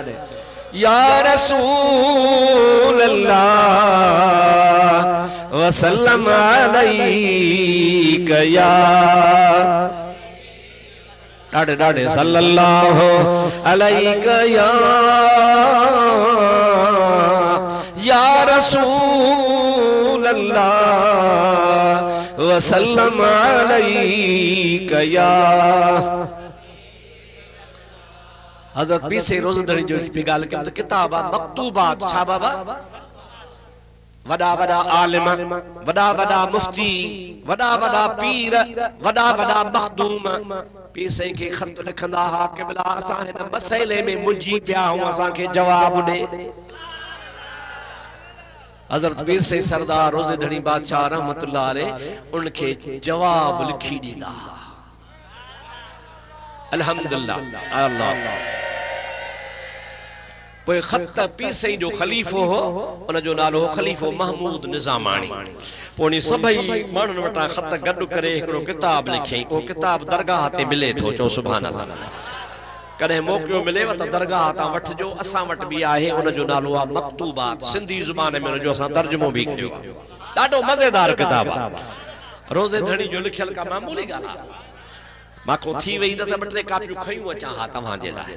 یا رسول اللہ وسلم علیہ یا ڈاڑے ڈاڑے صلی اللہ علیہ یا یا رسول اللہ وسلم علیک یا حضرت پی سے روز دھڑی جو پی گال کے کتابہ مکتوبات چھا بابا وڈا وڈا عالم وڈا وڈا مفتی وڈا وڈا پیر وڈا وڈا مخدوم پیر کے خط لکھندا ہا کہ بلا اساں ہن مسئلے میں مجھی پیا ہوں، اساں کے جواب دے حضرت پیر سے سردار روز دھڑی بادشاہ رحمت اللہ علیہ، ان کے جواب لکھی دیدا الحمدللہ۔ اللہ۔ پوئے خط پیر سے جو خلیفو ہو ان جو نالو خلیفو محمود نظامانی۔ پونی سبھئی مانن وٹا خط گڈ کرے ہکڑو کتاب لکھیں وہ کتاب درگاہ تے ملے تھو، چو سبحان اللہ۔ کدھیں موقعو ملے و تا درگاہ تا وٹھ جو، اساں وٹ بھی آئے ان جو نالو آ مکتوبات سندھی زبان میں جو اساں ترجمو بھی کیو۔ ڈاڈو مزیدار کتاب۔ روزے دھڑی جو لکھل کا معمولی گالا۔ ماں کو تھی وئی تے بٹلے کاپیو کھیوں اچا ہا تواں جے لائے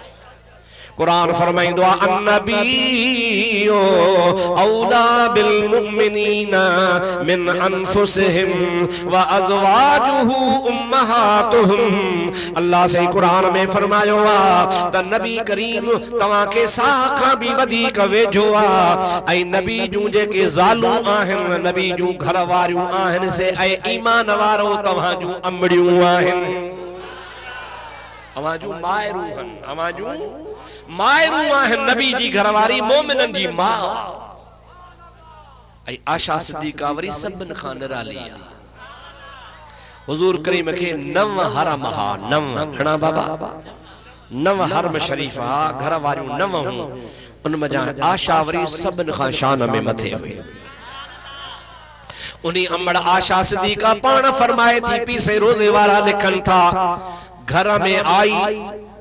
قرآن فرمائیں دعا النبی اولا بالمؤمنین من انفسهم و ازواجه امہاتهم اللہ سے قرآن میں فرمائیو تا نبی کریم تمہاں کے ساکھا بھی ودی کوے جوا اے نبی جوں جے کے ظالوں آہن نبی جوں گھر واریوں آہن سے اے ایمان وارو تمہاں جوں امڑیوں آہن اما جو مائے روحن اما جو مائے روحن مائر ہوا نبی جی گھر واری مومنن جی ماں۔ ای آشا صدیقہ وری سبن خان رالی حضور کریم کے نو حرم ہا نو گھنا بابا۔ نو حرم شریف ہا گھر واری نو ہوں۔ ان مجھے آشا وری سبن خان شان میں متے ہوئے۔ انہیں امڑ آشا صدیقہ پانا فرمائے تھی، پیسے روزے وارا لکھن تھا۔ گھر میں آئی